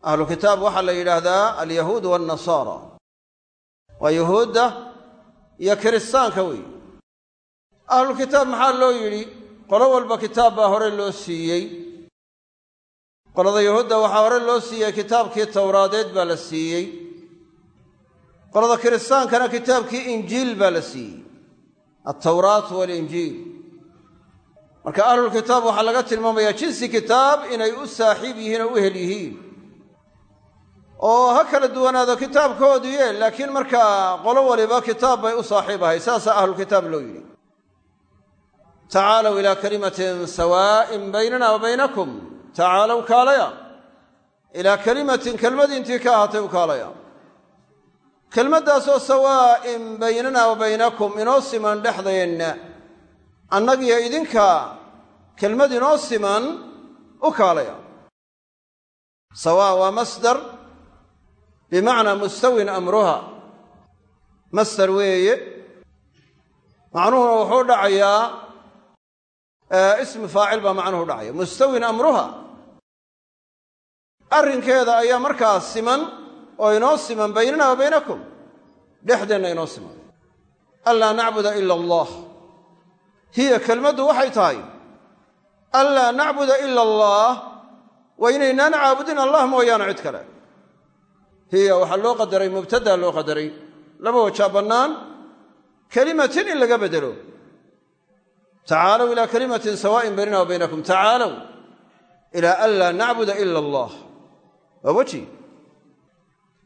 ahlukitaab waxaa la yidhaahdaa alyahuud waannasaara waa yuhuudda iyo kiristaanka wey. Ahlulkitaab maxaa loo yidhi? Qolo walba kitaab baa hore loo siiyey. Qolada yuhuudda waxaa hore loo siiyey kitaabkii towraadeed baa la siiyey. Qolada kiristaankana kitaabkii injiil baa la siiyey. Altawraat waalinjiil marka ahlulkitaab waxaa laga tilmaamayaa jinsi kitaab inay u saaxiib yihiin oo u hel yihiin. Oo ha kala duwanaado kitaabkoodiiye laakiin markaa qolo waliba kitaab bay u saaxiib ahay saasaa ahlulkitaab loo yidhi. Tacaalow ilaa kalimatin sawaa'in baynana wa baynakum. Tacaalow kaalaya. Ilaa kalimatin kelmad intii ka ahaatay u kaalaya. Kelmaddaasoo sawaa'in baynana wa baynakum inoo siman dhexdeenna annagiyo idinka kelmad inoo siman u kaalaya. Sawaa waa masdar bimacnaa mustawin amruha. Masdar weeye. Macnuhuna wuxuu dhacayaa ismi faacil baa macnuhu dhacaya. Mustawin amruha. Arrinkeeda ayaa markaa siman oo inoo siman baynana wa baynakum. Dhexdeenna inoo siman. Anlaa nacbuda ila allah hiya kelmaddu waxay tahay anlaa nacbuda ila allah waa inaynaan caabudin allah mooyaane cid kale. Hiya waxaa loo qadaray mubtadaa loo qadaray laba wajaa bannaan kelimatin in laga bedelo. Tacaalow ilaa kalimatin sawaa'in baynana wa baynakum. Tacaalow ilaa an laa nacbuda ila allah waa weji.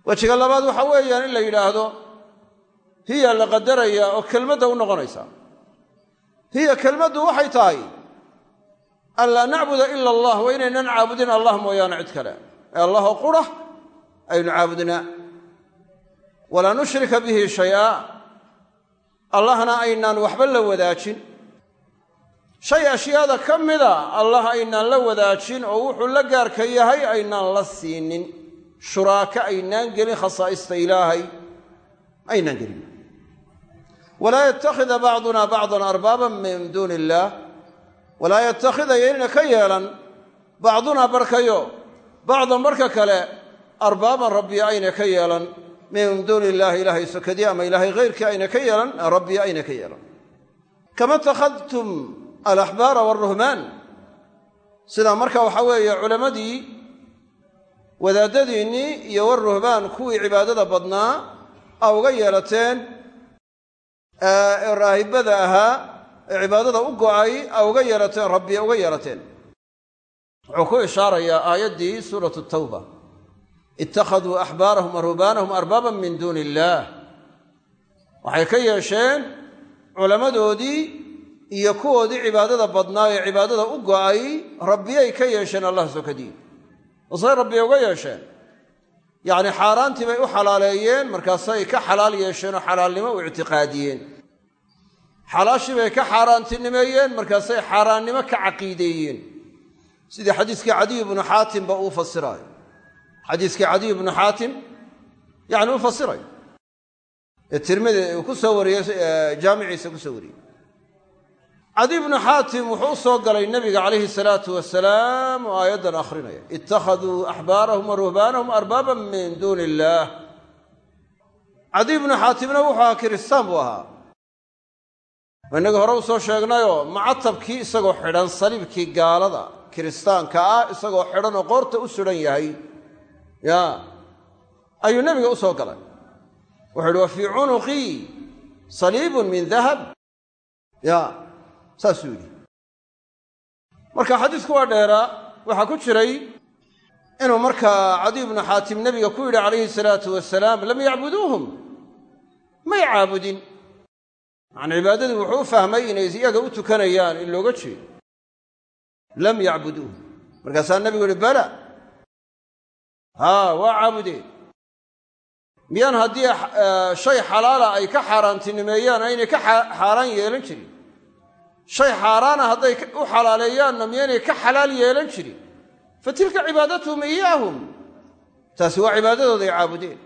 Wejiga labaad waxa weeyaan in la yidhaahdo hiya la qadarayaa oo kelmadda u noqonaysa hiya kelmaddu waxay tahay an laa nacbuda ila allah waa inaynan caabudin allah mooyaane cid kale. Ee allahoo qura aynu caabudnaa walaa nushrika bihi shay'a. Allahna aynaan waxba la wadaajin. Shay ashyaada ka mida allah aynaan la wadaajin oo wuxuu la gaarka yahay aynaan la siinin. Shuraaka aynaan gelin khasaa'ista ilaahay. Aynaan gelin walaa yattakhida bacduna bacdan arbaaban min duuni illaah walaa yattakhida yaynayna ka yeelan bacdunaa barkayo bacdan barka kale arbaaban rabbiya ayna ka yeelan min duuni illaahi ilaahay sokadii ama ilaahay hayrkii ayna ka yeelan rabbiya ayna ka yeelan kama ittakhadtum alaxbaara waaruhmaan sidaa marka waxaa weeye culammadii wadaadadiinnii iyo waruhbaan kuwii cibaadada badnaa a uga yeelateen ee raahibada ahaa ee cibaadada u go'ay a uga yeelateen rabbiya uga yeelateen wuxuu ku ishaarayaa aayaddii suuratu tawba. Ittakhaduu axbaarahum wa ruhbaanahum arbaaban min duuni illaah waxay ka yeesheen culammadoodii iyo kuwoodii cibaadada badnaa ee cibaadada u go'ay rabbiyay ka yeesheen allah sokadii wasay rabbiya uga yeesheen yacni xaaraantii bay u xalaaleeyeen markaasay ka xalaal yeesheen oo xalaalnimo u ictiqaadiyeen. Xalaashii bay ka xaaraantinimeeyeen markaasay xaaraannimo ka caqiideeyeen. Sidii xadiiskii cadiy bnu xaatimba uu fasiraayo. Xadiiskii cadiy bnu xaatim yacni u fasirayo ee tirmidi uu ku soo wariyey jaamiciisa ku soo wariyey cadiy bnu xaatim wuxuu u soo galay nebiga calayhi salaatu wasalaam oo aayaddan akhrinaya. Ittakhaduu axbaarahum wa ruhbaanahum arbaaban min duuni illaah cadiy bnu xaatimna wuxuu ahaa kiristaan buu ahaa. Inagii hore u soo sheegnayoo macatabkii isagoo xidhan saliibkii gaalada kiristaanka ah isagoo xidhan oo qoorta u sudan yahay. Ya ayuu nebiga u soo galay. Wuxuu ihi wa fii cunuqii saliibun min dahab. Ya saasuu yidhi. Marka xadiisku waa dheeraa waxaa ku jiray inuu markaa cadiy bnu xaatim nebiga ku yidhi calayhi salaatu wasalaam lam yacbuduuhum? May caabudin. Macnaa cibaadadii wuxuu u fahmay inay iyaga u tukanayaan in looga jeedo. Lam yacbuduuhum? Markaasaa nebigu yihi bala. Haa waa caabudeen miyaan haddii shay xalaala ay ka xaaraantinimeeyaan aynay ka xaaraan yeelan jirin shay xaaraana hadday u xalaaleeyaanna miyaynay ka xalaal yeelan jirin. Fa tilka cibaadatuhum iyaahum. Taasi waa cibaadadooday caabudeen.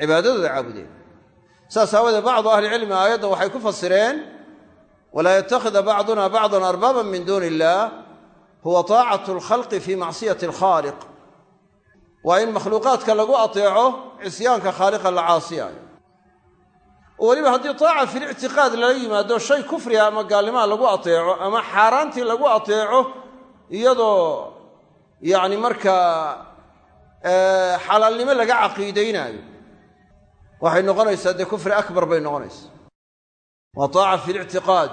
Cibaadadooday caabudeen. Saas aawadee bacdu ahlicilmi aayaddan waxay ku fasireen walaa yattakhida bacduna bacdan arbaaban min duuni illaah huwa taacatu alkhalqi fii macsiyati alkhaaliq. Waa in makhluuqaadka lagu ateeco cisyaanka khaaliqa la caasiyaayo oo weliba haddii taaca filictiqaad lala yimaado shay kufriga ama gaalnimaha lagu ateeco ama xaaraantii lagu ateeco iyadoo yacni markaa xalaalnimo laga caqiidaynaayo waxay noqonaysaa dee kufri akbar bay noqonaysaa. Waa taaca fi lictiqaad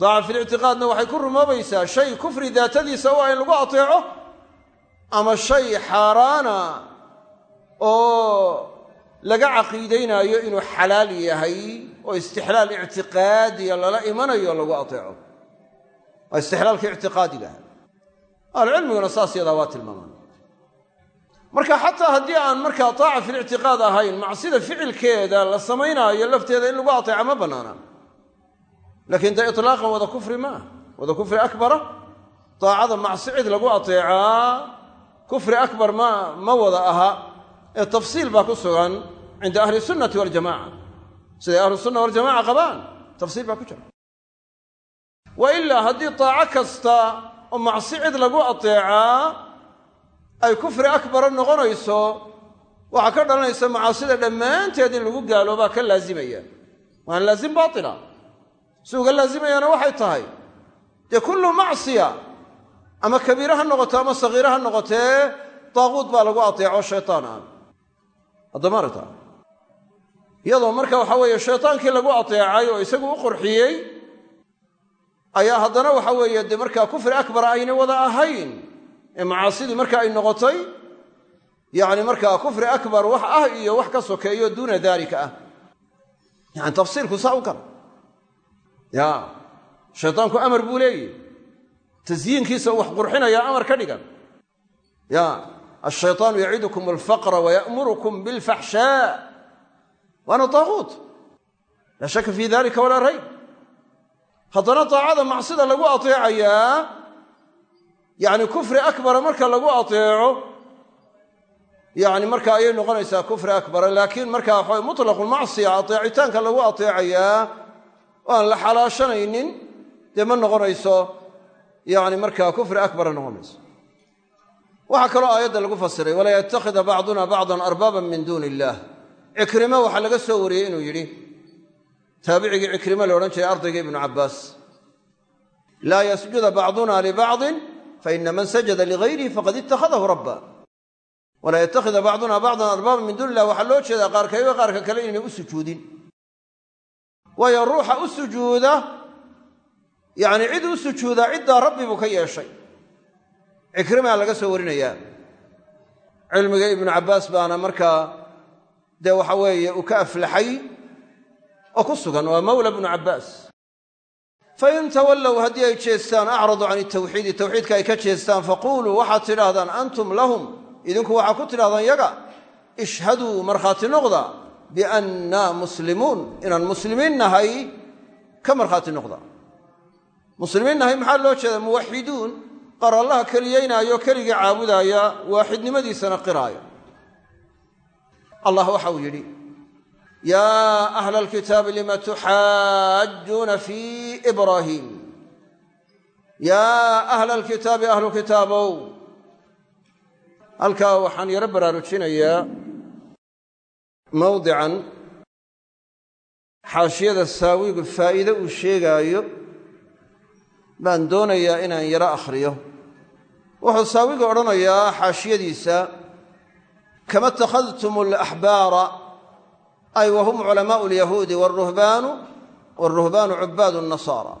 taaca fi lictiqaadna waxay ku rumoobaysaa shay kufri daatadiisa u ah in lagu ateeco ama shay xaaraana oo laga caqiidaynaayo inuu xalaal yahay oo istixlaal ictiqaadiya lala imanayo lagu ateeco. Waa istixlaalka ictiqaadiga. Ahlucilmiguna saas yadaa waa tilmaamaan. Marka xataa haddii aan markaa taaca filictiqaad ahayn macsida ficilkeeda la samaynaayo lafteeda in lagu ateeca ma bannaana. Laakiin dee itlaaqan wada kufri ma wada kufri akbara daacada macsi cid lagu ateecaa kufri akbar ma ma wada aha ee tafsiil baa ku sugan cinda ahli sunnati waljamaca siday ahlu sunna waljamaca qabaan tafsiil baa ku jira. Wa ilaa haddii daaco kasta oo macsi cid lagu ateecaa ay kufri akbara noqonayso waxaa ka dhalanaysa macaasida dhammaanteed in lagu gaaloobaa ka laazimaya. Waana laazim baatila si uga laazimayaana waxay tahay dee kullu macsiya ama kabiire ha noqoto ama sagiire ha noqotee daaquud baa lagu ateeco shaytaan haddama aragta iyadoo marka waxaa weeye shaytaankii lagu ateecay oo isagu u qurxiyey ayaa haddana waxa weeye dee markaa kufri akbar ayna wada ahayn ee macaasidii marka ay noqotay yacni markaa kufri akbar wax ah iyo wax ka sokeeyo duuna daalika ah. Yani tafsiilku saa u kala. Ya shaytaanku amar buu leeyihi tasyiinkiisa wax qurxinayaa amar ka dhigan. Ya ashayطaanu yacidukum alfaqra waya'murukum bilfaxshaa waana daaquut laa shaka fi dalika walaa rayb haddana daacada macsida lagu ateecayaa yacni kufri akbara marka lagu ateeco yacni marka ayay noqonaysaa kufri akbara laakiin marka waxa mutlaqu lmacsiya ateecitaanka lagu ateecayaa oo aan la xalaashanaynin dee ma noqonayso yacni markaa kufri akbara noqonayso waxaa kaloo aayadda lagu fasiray walaa yattakhida bacduna bacdan arbaaban min duuni illaah cikrime waxaa laga soo wariyey inuu yidhi taabicigii cikrime la odhan jiray ardayga ibnu cabbaas laa yasjuda bacduna libacdin faina man sajada ligayrihi faqad ittakhadahu rabba. Walaa yattakhida bacduna bacdan arbaaban min duuni illah waxaa loo jeedaa qaarkayba qaarka kale inayna u sujuudin. Waayo ruuxa u sujuuda yacni cid u sujuuda ciddaa rabbi ka yeeshay cikrimaa laga soo warinayaa. Cilmiga ibnu cabbaas baana markaa dee waxa weeye uu ka aflaxay oo ku sugan waa mawla bnu cabbaas fain tawallow haddii ay jeestaan acradu can itawxiidi tawxiidka ay ka jeestaan faquuluu waxaad tidhaahdaan antum lahum. Idinku waxaa ku tidhahdaan yaga ishhaduu markhaati noqda bianna muslimuun. Inaan muslimiin nahay ka markhaati noqda. Muslimiin nahay maxaa loo jeedaa? Muwaxiduun qaar allaha keliyeynaayo keligii caabudaaya waaxidnimadiisana qiraaya allah waxa uu yidhi yaa ahla alkitaabi lima tuxaajjuuna fii ibraahiim yaa ahla alkitaabi ahlu kitaabow halkaa waxaan yaro baraarujinayaa mawdican xaashiyada saawigu faa'iide uu sheegaayo baan doonayaa inaan yaro akhriyo. Wuxuu saawiga odhanayaa xaashiyadiisa kama ittakhadtum alaxbaara ay wa hum culamaau alyahuudi wruhbaanu waruhbaanu cubaadu nasaara.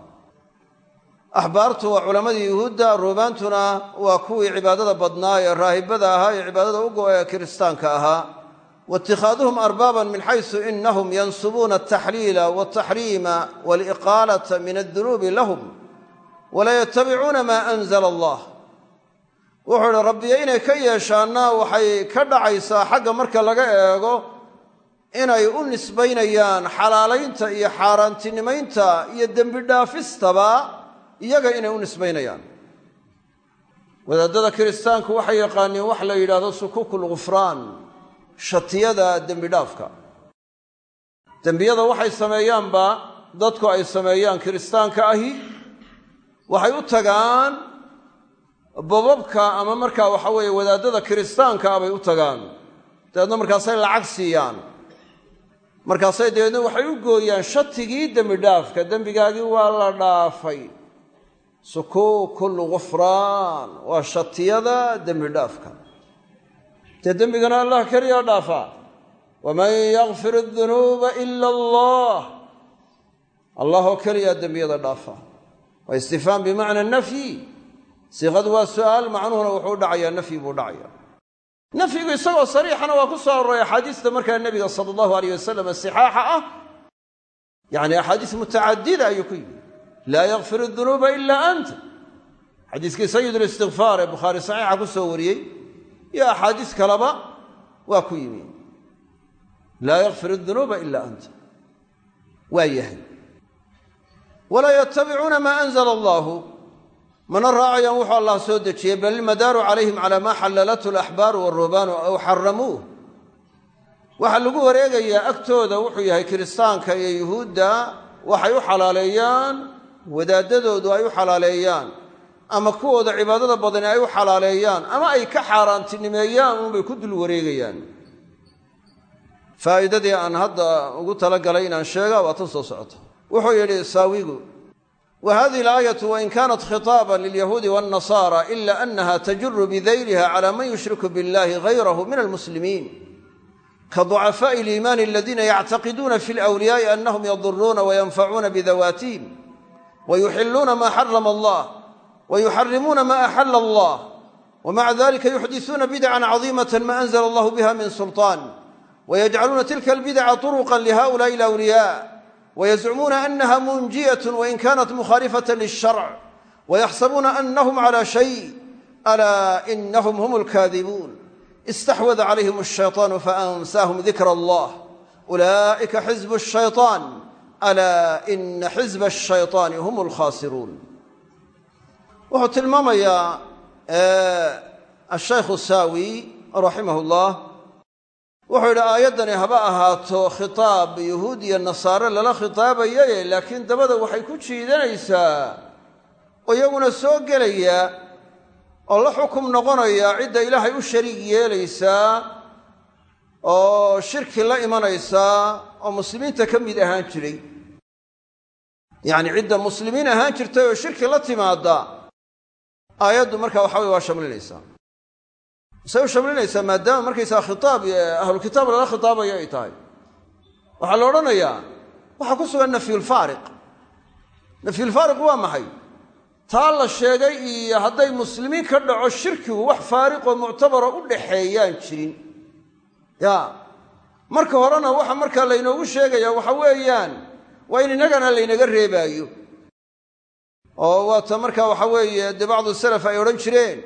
Axbaartu waa culammadii yuhuudda ruhbaantuna waa kuwii cibaadada badnaa ee raahibada ahaa ee cibaadada u go-ee kiristaanka ahaa. Waitikaaduhum arbaaban min xaysu inahum yansubuuna altaxliila waltaxriima waliqaalata min addunuubi lahum walaa yatabicuuna maa anzala allah. Wuxuu idhi rabbiyo inay ka yeeshaanna waxay ka dhacaysaa xagga marka laga eego inay u nisbaynayaan xalaalaynta iyo xaaraantinimaynta iyo dembi dhaafistaba iyaga inay u nisbaynayaan. Wadaadada kiristaanku waxay yaqaaniin wax la yidhaahdo sukuuku lghufraan shatiyada dembi dhaafka. Dembiyada waxay sameeyaanba dadku ay sameeyaan kiristaanka ahi waxay u tagaan bababka ama markaa waxa weeye wadaadada kiristaanka ah bay u tagaan. Dabeedna markaasay lacag siiyaan. Markaasay dabeedna waxay u gooyaan shatigii dembi dhaafka dembigaagii waa la dhaafay. Sukuuku lghufraan waa shatiyada dembi dhaafka. Dee dembigana allah keliya dhaafaa waman yakfir adunuuba ila allah. Allahoo keliyaa dembiyada dhaafaa waa istifhaam bimacna nafyi. Siiqadu waa su'aal macnuhuna wuxuu u dhacayaa nafyi buu dhacaya nafyigu isagoo sariixana waa ku soo aroray axaadiista markaa nebiga sala allahu aleyh wasalam sixaaxa ah. Yacni axaadiis mutacadida ayuu ku yimi laa yakfir dunuuba ilaa anta xadiiskii sayidulistikfaar ee bukhaari saxiixa ku soo wariyey walaa yatabicuuna maa anzala allaahu. Mana raacayaan wuxuu allah soo dejiyey bal ilmadaaru calayhim calaa maa xallalathu alaxbaaru waaruhbaanu aw xaramuuh waxaa lagu wareegayaa agtooda wuxuu yahay kiristaanka iyo yuhuudda waxay u xalaaleeyaan wadaadadoodu ay u xalaaleeyaan ama kuwooda cibaadada badani ay u xalaaleeyaan ama ay ka xaaraantinimeeyaan unbay ku dul wareegayaan. Faa'iidadii aan hadda ugu talagalay inaan sheega wuxuu yidhi saawigu wa hadihi alaayatu wain kaanat khitaaban lilyahuudi waannasara ila annaha tajuru bidayliha cala man yushriku biاllahi gayrahu min almuslimiin kaducafaaءi اliimaani aladiina yactaqiduuna fi alawliyaa'i annahum yaduruuna wayanfacuuna bidawaatihim wayuxiluuna maa xarama allah wayuxarimuuna ma axala allah wmaca dalika yuxdisuuna bidcan cadiimata ma anzla allahu biha min sulطaan wyجcaluuna tilka اlbidca طرقa lhaؤulaءi اlأwliyaء wyزcumuuna أnaha munjiyaة wain kanat mukhaalifaة lلsharc وyaxsabuuna أnahm عlى شhayء alا inahm hm اlkadibuun اstaxwada عalayhm الشhayطaan faأnsahm dikr اllah أulaئika xizb الشhayطaan alا ina xizb الشhayطaani hm اlkhasiruun wuxuu tilmaamayaa الshaykh الsaawi raximah اllah wuxuu yidhi aayaddani haba ahaato khitaab yuhuud iyo nasaare lala khitaabayaye laakiin dabada waxay ku jiidanaysaa oo iyaguna soo gelaya oo la xukum noqonaya cidda ilaahay u shariig yeelaysaa oo shirki la imanaysaa oo muslimiinta ka mid ahaan jiray. Yacni cidda muslimiin ahaan jirtay oo shirki la timaadda aayaddu markaa waxa weye waa shamlinaysaa say u shamlinaysaa maadaama markaysaa khitaab ahlukitaab lala khitaabayo ay tahay. Waxaa la odhanayaa waxaa ku sugan nafyulfaariq nafyulfaariq waa maxay? Taa la sheegay iyo hadday muslimiin ka dhaco shirkigu wax faariqoo muctabaro u dhaxeeyaan jirin. Ya marka horena waxa markaa laynoogu sheegayaa waxa weeyaan waa in innagana laynaga reebaayo. Oo waata markaa waxa weeye dee bacdu salaf ay odhan jireen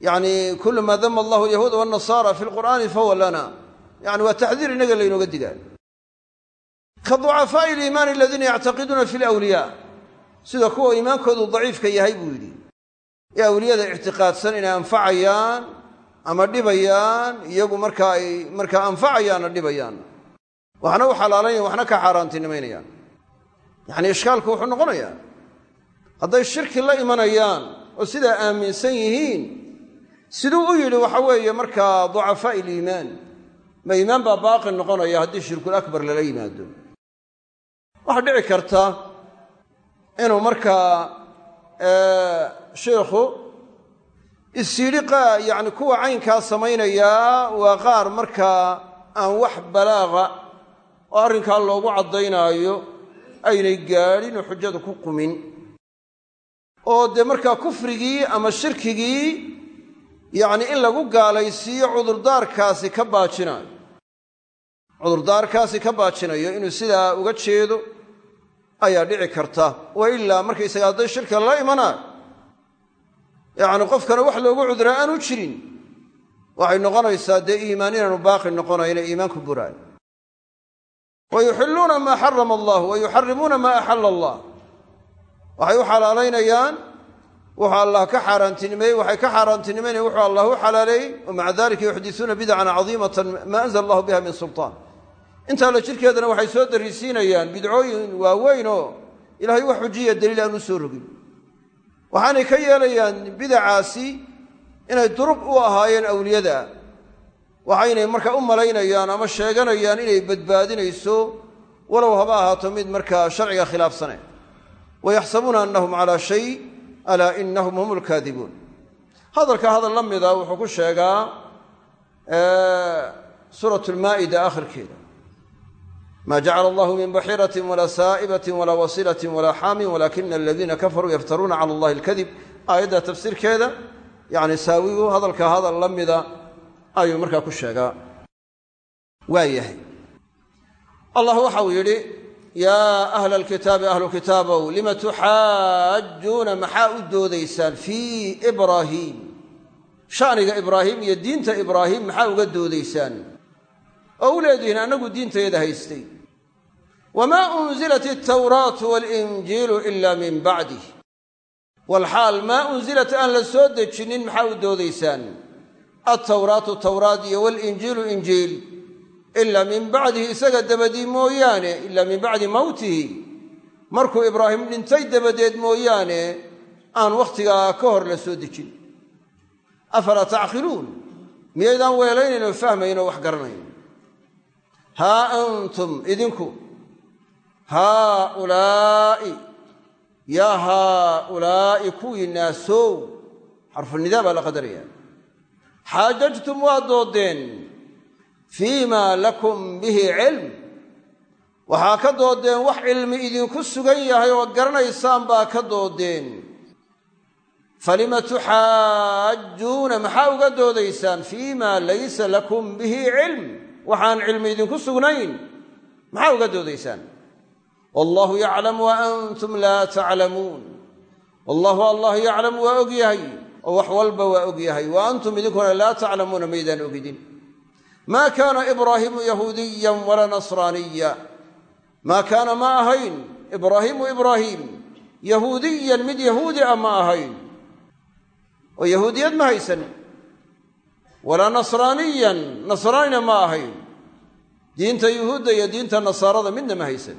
yani kulu maa dama allahu alyahuuda wاnasara fi lqur'ani fahuwa lana. Yani waa taxdiir innaga laynooga digaayo ka ducafaa'i aliimaani aladiina yactaqiduuna fi lawliyaa sida kuwa iimaankoodu daciifka yahay buu yidhi. Ee awliyada ictiqaadsan inay anfacayaan ama dhibayaan iyagu marka ay markaa anfacayaanna dhibayaan. Waxna u xalaalayan waxna ka xaaraantinimaynayaan yacni ishkaalku wuxuu noqonayaa. Hadday shirki la imanayaan oo sidaa aaminsan yihiin siduu u yidhi waxa weeye markaa ducafaa'i iliimaan ma iimaan baa baaqi noqonaya haddii shirkul akbar lala yimaado. Waxaa dhici karta inuu markaa sheikhu isyidhi yani kuwa caynkaa samaynayaa waa qaar markaa aan wax balaaqa oo arrinkaa loogu caddaynaayo aynay gaadhin xujada ku qumin. Oo dee markaa kufrigii ama shirkigii yacni in lagu gaalaysiiyo cudurdaarkaasi ka baajinayo cudurdaarkaasi ka baajinayo inuu sidaa uga jeedo ayaa dhici karta. Wa ilaa markaysaga hadday shirka lala imanaayo. Yacni qofkana wax loogu cuduraa aanu jirin. Waxay noqonaysaa dee iimaan inaanu baaqi noqonayno iimaanku buraayo wa yuxilluuna maa xarama allah wa yuxarimuuna maa axalla allah waxay wuxuu allah ka xaaraantinimeeyey waxay ka xaaraantinimaynayan wuxuu allah u xalaaleeyey wa maca dalika yuxdisuuna bidcan cadiimatan maa anzala allahu biha min sultaan. Intaa la jirkeedana waxay soo darisiinayaan bidcooyin waaweyn oo ilaahay wax xujiya daliil aan soo rogin. Waxaanay ka yeelayaan bidacaasi inay durub u ahaayeen awliyada waxaynay markaa u malaynayaan ama sheeganayaan inay badbaadinayso walow haba ahaato mid markaa sharciga khilaafsane. Wayaxsabuuna annahum calaa shay alaa inahum hum lkaadibuun hadalka hadal la mida wuxuu ku sheegaa suurat lmaa'ida aakhirkeeda. Ma jacala allahu min baxiiratin walaa saa'ibatin walaa wasilatin walaa xaamin walakina aladiina kafaruu yaftaruuna cala allahi alkadib. Aayadda tafsiirkeeda yacni saawigu hadalka hadal la mida ayuu markaa ku sheegaa. Waa yahay. Allah waxau yidhi yaa ahla alkitaabi ahlu kitaabow lima tuxaajuuna? Maxaa u doodaysaan fii ibraahiim sha'niga ibraahim iyo diinta ibraahim maxaa uga doodaysaan? Oo u leedihiin annagu diintayada haystay. Wamaa unzilat altawraatu waalinjiilu ila min bacdih walxaal maa unzilat aan la soo dejinnin maxaa u doodaysaan? Altawraatu tawraad iyo walinjiilu injiil ilaa min bacdihi isaga dabadii mooyaane ilaa min bacdi mowtihi markuu ibraahim dhintay dabadeed mooyaane aan wakhtigaa ka hor la soo dejin afalaa tacqiluun miyaydaan weelaynayn oo fahmayn oo wax garanayn haa antum idinku haaulaa'i yaa haaulaa'i kuwii naasow xarfunidaa baa la qadaraya xaajajtum waa doodeen fii maa lakum bihi cilm. Waxaa ka doodeen wax cilmi idinku sugan yahay oo garanaysaan baa ka doodeen. Falima tuxaajuuna maxaa uga doodaysaan? Fii maa laysa lakum bihi cilm. Waxaan cilmi idinku sugnayn. Maxaa uga doodaysaan? Wallahu yaclam wa antum laa taclamuun. Wallahu allah yaclamu waa og yahay. Oo wax walba waa og wa antum idinkuna laa taclamuuna maydaan ogidin maa kaana ibraahimu yahuudiyan walaa nasraaniya. Maa kaana ma ahayn. Ibraahimu ibraahiim yahuudiyan mid yahuudi a ma ahayn. Oo yahuudiyad ma haysan. Walaa nasraaniyan. Nasraanina ma ahayn. Diinta yuhuudda iyo diinta nasaarada midna ma haysan.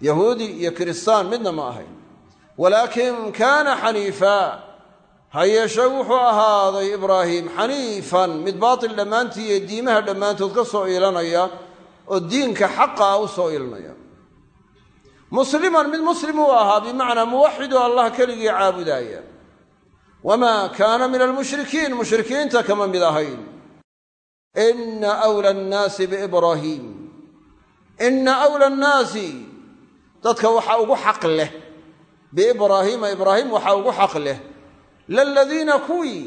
Yahuudi iyo kiristaan midna ma ahayn. Walaakin kaana xaniifaa ha wuxuu ahaaday ibraahim xaniifan mid baatil dhammaantii iyo diimaha dhammaantood ka soo iilanaya oo diinka xaqaa u soo iilanaya. Musliman mid muslim uu ahaa bimacnaa muwaxidu allah keligii caabudaaya. Wamaa kaana min almushrikiin mushrikiinta kama mid ahayn. Ina wla annaasi biibraahiim ina wla annaasi dadka waxaa ugu xaq leh. Biibraahiima ibraahim waxaa ugu xaq leh laladiina kuwii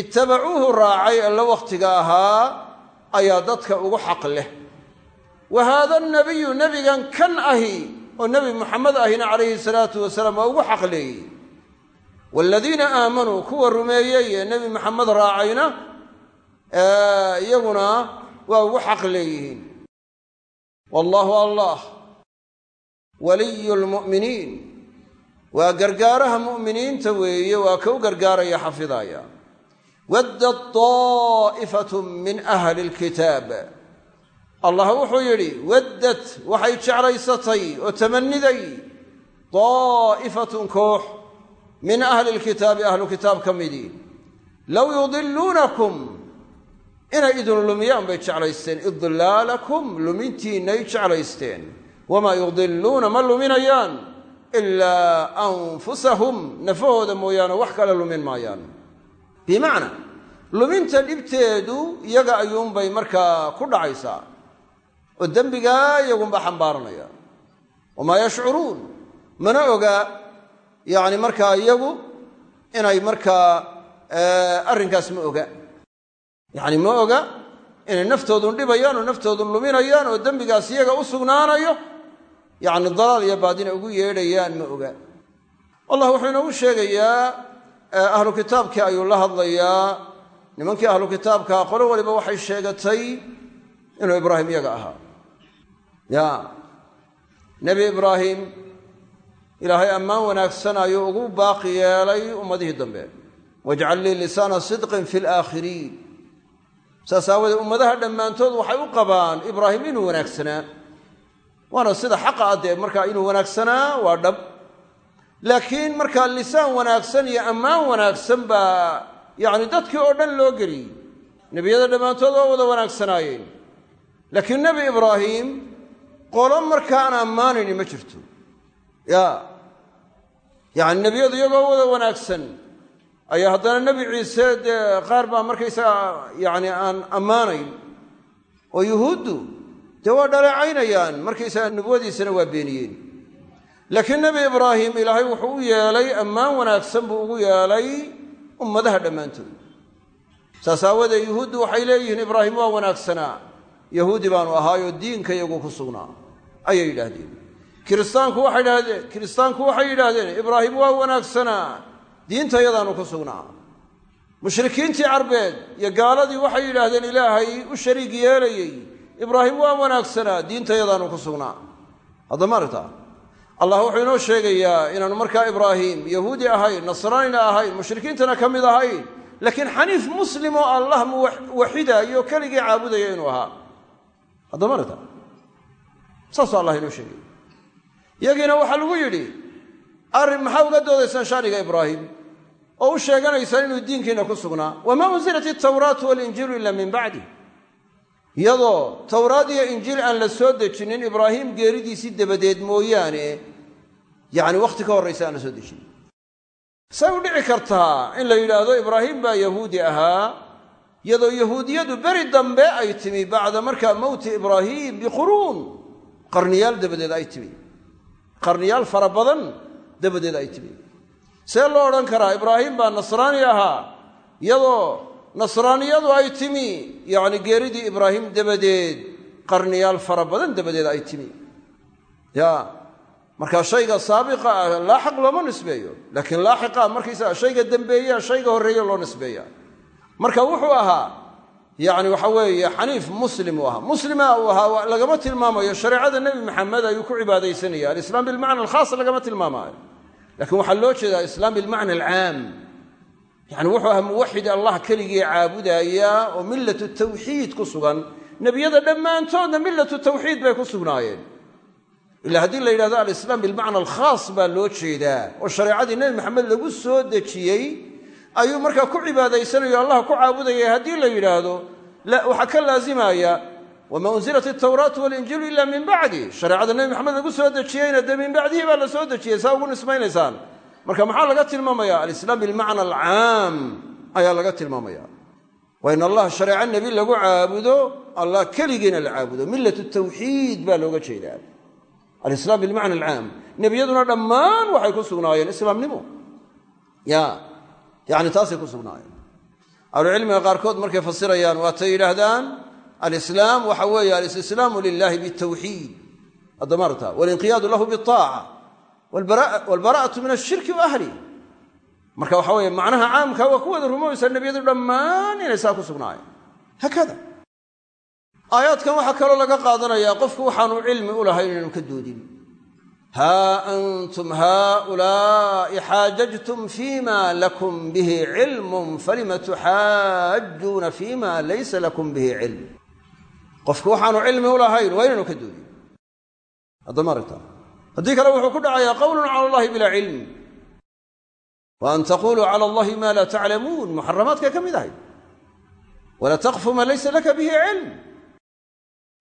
ittabacuuhu raacay alla wakhtiga ahaa ayaa dadka ugu xaq leh. Wa haada nabiyu nebigan kan ahi oo nebi muxamed ahina calayhi salaatu wasalaam waa ugu xaq leeyey waaladiina aamanuu kuwa rumeeyey ee nebi maxamed raacayna iyaguna waa ugu xaq leeyihiin. Wallaahu allah waliyu lmu'miniin waa gargaaraha mu'miniinta weeye waa ka u gargaaraya xafidaya waddat daa'ifatu min ahli lkitaab allah wuxuu yidhi waddad waxay jeclaysatay oo tamanniday daa'ifatun koox min ahli lkitaabi ahlu kitaab ka midii low yudiluunakum inay idin lumiyaan bay jeclaysteen. Idlaalakum lumintiinnay jeclaysteen. Wamaa yudiluuna ma luminayaan ilaa anfusahum nafahooda mooyaane wax kale lumin maayaan bimacnaa luminta dhibteedu iyaga ayuunbay markaa ku dhacaysaa oo dembigaa iyagunba xambaaranaya wamaa yashcuruun mana oga yacni markaa iyagu inay markaa arrinkaas ma oga yacni ma oga inay naftoodun dhibayaan oo naftoodun luminayaan oo dembigaas iyaga u sugnaanayo yacni dalaal iyo baadina ugu yeedhayaan ma oga. Allah wuxuu inoogu sheegayaa ahlu kitaabkii ayuu la hadlayaa. Nimankii ahlu kitaabkaa qolo waliba waxay sheegatay inuu ibraahim iyaga ahaa. Ya nebi ibraahim ilaahay ammaan wanaagsan ayuu ugu baaqi yeelay ummadihii dambe. Wajcal lii lisaana sidqin fi laakhiriin saas aawadeed ummadaha dhammaantood waxay u qabaan ibraahim inuu wanaagsanaa waana sida xaqa ah dee markaa inuu wanaagsanaa waa dhab. Laakiin markaa lisaan wanaagsan iyo ammaan wanaagsan baa yacni dadkii oo dhan loo geliyey. Nebiyada dhammaantood waa wada wanaagsanaayeen laakiin nebi ibraahim qolo markaan ammaanayni ma jirto. Ya yacni nebiyadu iyagoo wada wanaagsan ayaa haddana nebi ciise dee qaar baa markaysaga yacni aan ammaanayn. Oo yuhuuddu dee waa dhaleecaynayaan. Markaysaga nubuwadiisana waa beeniyeen. Laakiin nebi ibraahim ilaahay wuxuu u yeelay ammaan wanaagsan buu ugu yeelay ummadaha dhammaantood. Saas aawadeed yuhuuddu waxay leeyihiin ibraahim waa wanaagsanaa yahuudi baanu ahaayoo diinka iyagu ku sugnaa. Ayay yidhaahdeen. Kiristaanku waxay idhahdeen kiristaanku waxay yidhaahdeen ibraahim waa wanaagsanaa diintayadaanu ku sugnaa. Mushrikiintii carbeed iyo gaaladii waxay yidhaahdeen ilaahay u shariig yeelayey ibraahim waa wanaagsanaa diintayadaanu ku sugnaa. Haddama aragtaa? Allah wuxuu inoo sheegayaa inaanu markaa ibraahim yahuudi ahayn nasraanina ahayn mushrikiintana ka mid ahayn laakiin xaniif muslim oo allah muwaxidaayo keligii caabudaya inuu ahaa. Haddama aragtaa? Saasuu allah inoo sheegaya yagiina waxaa lagu yidhi arrin maxaa uga doodaysaan shaaniga ibraahim? Oo u sheeganaysaan inuu diinkiina ku sugnaa. Wamaa unzilat altawraatu walinjiilu ila min bacdi iyadoo towraad iyo injiil aan la soo dejinin ibraahim geeridiisii dabadeed mooyaane yacni wakhti ka horraysa aan la soo dejinin. Say u dhici kartaa in la yidhaahdo ibraahim baa yahuudi ahaa iyadoo yahuudiyadu beri dambe ay timi bacda markaa mowti ibraahim biquruun qarniyaal dabadeed ay timi. Qarniyaal fara badan dabadeed ay timi. See loo odhan karaa ibraahim baa nasraani ahaa iyadoo nasraaniyadu ay timi. Yacni geeridii ibraahim dabadeed qarniyaal fara badan dabadeed ay timi. Ya shayga saabiqa ah laaxiq looma nisbeeyo. Laakiin laaxiqa markaysaga shayga dembeeya shayga horreeya loo nisbeeya. Marka wuxuu ahaa yacni waxa weeye xaniif muslim uu muslima uu lagama tilmaamayo. Shareecada nebi maxamed ayuu ku cibaadaysanaya. Alislaam bilmacna alkhaas lagama tilmaamaayo. Lakiin waxaa loo jeedaa islaam bilmacna alcaam yani wuxuu ahaa muwaxid allah keligii caabudaaya oo millatu tawxiid ku sugan. Nebiyada dhammaantoodna millatu tawxiid bay ku sugnaayeen. Ila haddii la yidhahdo alislaam bilmacna alkhaas baa loo jeedaa oo shareecadii nebi maxamed lagu soo dejiyey ayuu markaa ku cibaadaysanayo allah ku caabudaya haddii la yidhaahdo waxaa ka laazimaya wama unzilat altawraatu walinjiilu ila min bacdi. Shareecada nebi maxamed lagu soo dejiyeyna dee min bacdihi baa la soo dejiyey saa ugu nismaynaysaan marka maxaa laga tilmaamaya alislaam bilmacna alcaam ayaa laga tilmaamaya waa in allah shareeco nebi lagu caabudo allah keligiina la caabudo. Millat tawxiid baa looga jeedaa. Alislaam bilmacna alcaam. Nebiyaduna dhammaan waxay ku sugnaayeen islaamnimo. Ya yani taasay ku sugnaayeen. Ahlucilmiga qaarkood markay fasirayaan waatay yidhaahdaan alislaam waxa weeye alistislaamu lilahi bitawxiid. Addamarta walinqiyaadu lahu biaaca walbara'atu min ashirki wa ahlih marka waxa weye macnaha caamka waa ku wada rumoysaa nebiyadu dhammaan inay saa ku sugnaayeen haakada aayaadkan waxaa kaloo laga qaadanayaa qofku waxaanu cilmi u lahayn inaanu ka doodin haa antum haaulaa'i xaajajtum fima lakum bihi cilmun falima tuxaajuuna fima laysa lakum bihi cilm qofku waxaanu cilmi u lahayn waa inaanu haddii kale wuxuu ku dhacayaa qowlun cala allahi bilaa cilm wa an taquluu cala allahi ma laa taclamuun muxaramaadkay ka mid ahay. Walaa taqfu ma laysa laka bihi cilm.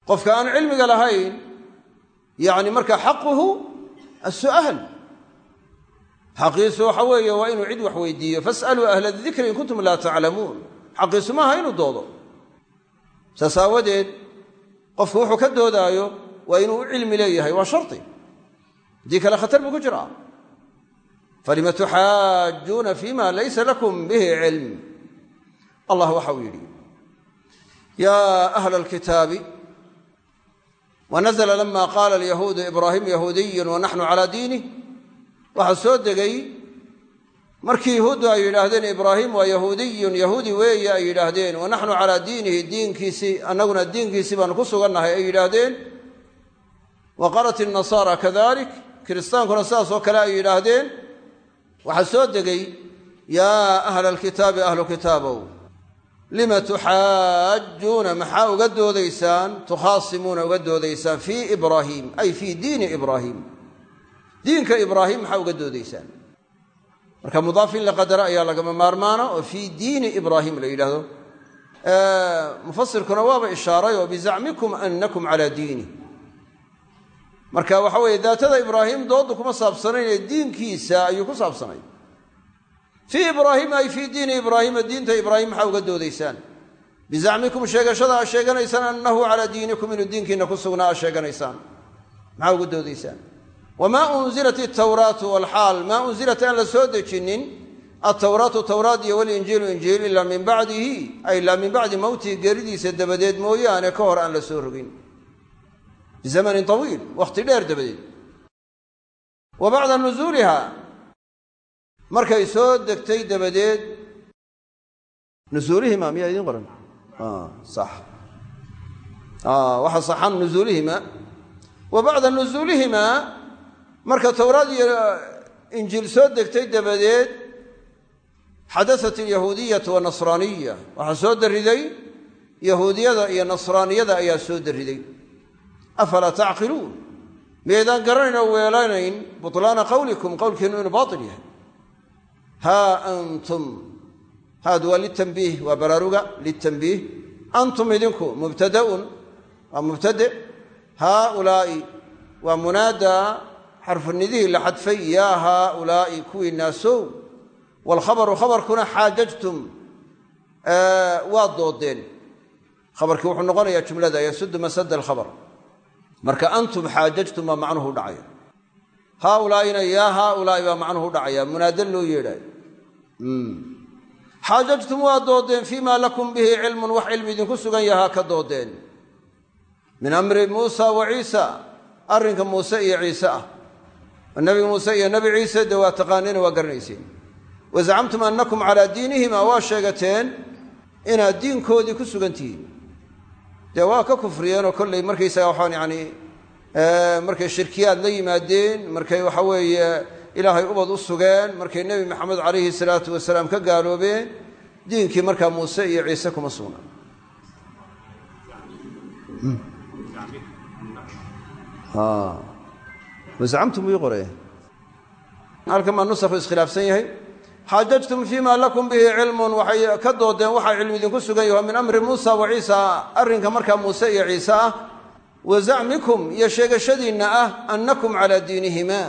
Qofka aan cilmiga lahayn yacni marka xaquhu asu'aal xaqiisu waxa weeye waa inuu cid wax weydiiyo. Fas'aluu ahla dikri in kuntum laa taclamuun xaqiisu maaha inuu doodo. Saas aawadeed qofku wuxuu ka doodaayo waa inuu u cilmi leeyahay. Waa shardi haddii kale khatar buu ku jiraa. Falima tuxaajuuna fima laysa lakum bihi cilm? Allah waxa uu yidhi yaa ahla alkitaabi wanazla lama qaala alyahuudu ibraahim yahuudiyun wa naxnu calaa diinih waxaa soo degay markii yahuuddu ay yidhaahdeen ibraahim waa yahuudiyun yahuudi weeye ay yidhaahdeen wa naxnu calaa diinihi diinkiisii annaguna diinkiisii baanu ku sugannahay ay yidhaahdeen. Wa qalat kadalik kiristaankuna sidaas oo kale ay yidhaahdeen waxaa soo degay yaa ahla alkitaabi ahlu kitaabow lima tuxaajuuna? Maxaa uga doodaysaan? Tukhaasimuuna uga doodaysaan fii ibraahiim ay fii diini ibraahiim diinka ibraahim maxaa uga doodaysaan? Marka mudaaf in la qadara ayaa lagama maarmaana oo fii diini ibraahim la yidhaahdo. Mufasirkuna waaba ishaaray oo bizacmikum annakum calaa diini marka waxa weeye daatada ibraahim dooddu kuma saabsanaynee diinkiisa ayuu ku saabsanay. Fii ibraahima ay fii diini ibraahiima diinta ibraahim maxaa uga doodaysaan? Bizacmikum sheegashada aa sheeganaysaan annahu calaa diinikum inuu diinkiinna ku sugnaa aa maxaa uga doodaysaan? Wamaa unzilat altawraatu walxaal maa unzilat aan la soo dejinin altawraatu tawraat iyo walinjiilu injiil ilaa min bacdihi ay ilaa min bacdi mowtihi geeridiisa dabadeed mooyaane ka hor aan la soo rogin bizamanin tawiil wakhti dheer dabadeed wa bacda nusuuliha markay soo degtay dabadeed nusuulihima miyaa idiin qoran sax waxa saxan nusuulihima wa bacda nusuulihima marka towraad iyo injiil soo degtay dabadeed xadaat alyahuudiyatu wanasraaniya waxaa soo dariday yahuudiyada iyo nasraaniyada ayaa soo dariday afalaa tacqiluun miyaydaan garanayn oo weelanayn butlaana qawlikum qowlkiinnu inuu baatil yahay haa antum haad waa litanbiih waa baraaruga litanbiih antum idinku mubtadaun waa mubtade haaulaa'i waa munaadaa xarfunidihii la xadfay yaa haaulaa'i kuwii naasow waalkhabaru khabarkuna xaajajtum waa doodeen khabarkii wuxuu noqonayaa jumlada yasudu masada alkhabar marka antum xaajajtum baa macnuhu dhacaya. Haaulaa'ina yaa haaulaa'i baa macnuhu dhacaya. Munaada loo yeedhaayo xaajajtum waa doodeen fii maa lakum bihi cilmun wax cilmi idinku sugan yahaa ka doodeen. Min amri muusa wa ciisa arrinka muuse iyo ciise ah. Nebi muuse iyo nebi ciise dee waa taqaaniina waa garanayseen wa zacamtum annakum calaa diinihima waa sheegateen inaad diinkoodii ku sugan tihiin dee waa ka kufriyeenoo kolley markaysaga waxaan yani markay shirkiyaad la yimaadeen markay waxa weeye ilaahay ubad u sugeen markay nebi maxamed calayhi salaatu wasalaam ka gaaloobeen diinkii markaa muuse iyo ciise kuma sugna wazacamtum ii qore halkan baa nusakhu iskhilaafsan yahay xaajajtum fii ma lakum bihi cilmun waxay ka doodeen waxaa cilmi idinku sugan yaho min amri muusa wa ciisa arrinka markaa muuse iyo ciise ah wa zacmikum iyo sheegashadiinna ah annakum calaa diinihima.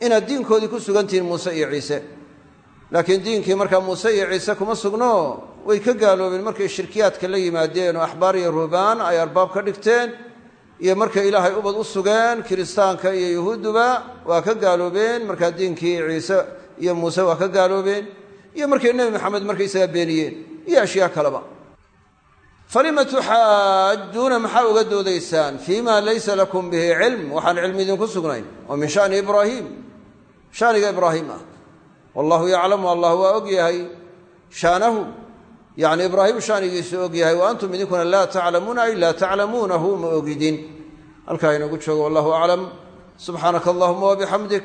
Inaad diinkoodii ku sugan tihiin muuse iyo ciise. Laakiin diinkii markaa muuse iyo ciise kuma sugno way ka gaaloobeen markay shirkiyaadka la yimaadeen oo axbaar iyo ruhbaan ay arbaab ka dhigteen iyo markay ilaahay ubad u sugeen kiristaanka iyo yuhuudduba waa ka gaaloobeen markaa diinkii ciise iyo muuse waa ka gaaloobeen iyo markay nebi maxamed markaysagaa beeniyeen iyo ashyaa kaleba. Falima tuxaajuuna maxaa uga doodaysaan? Fii laysa lakum bihi cilm. Waxaan cilmi idinku sugnayn. Oo min shani ibraahiim shaniga ibraahim ah. Wallahu yaclamu allah waa og yahay. Shaanahu yacni ibraahim shaanigiisu og yahay. Wa antum idinkuna laa taclamuuna ay laa taclamuunahu ma ogidin. Halkaa inagu joogo wallahu aclam. Subxaanaka allahuma wabixamdik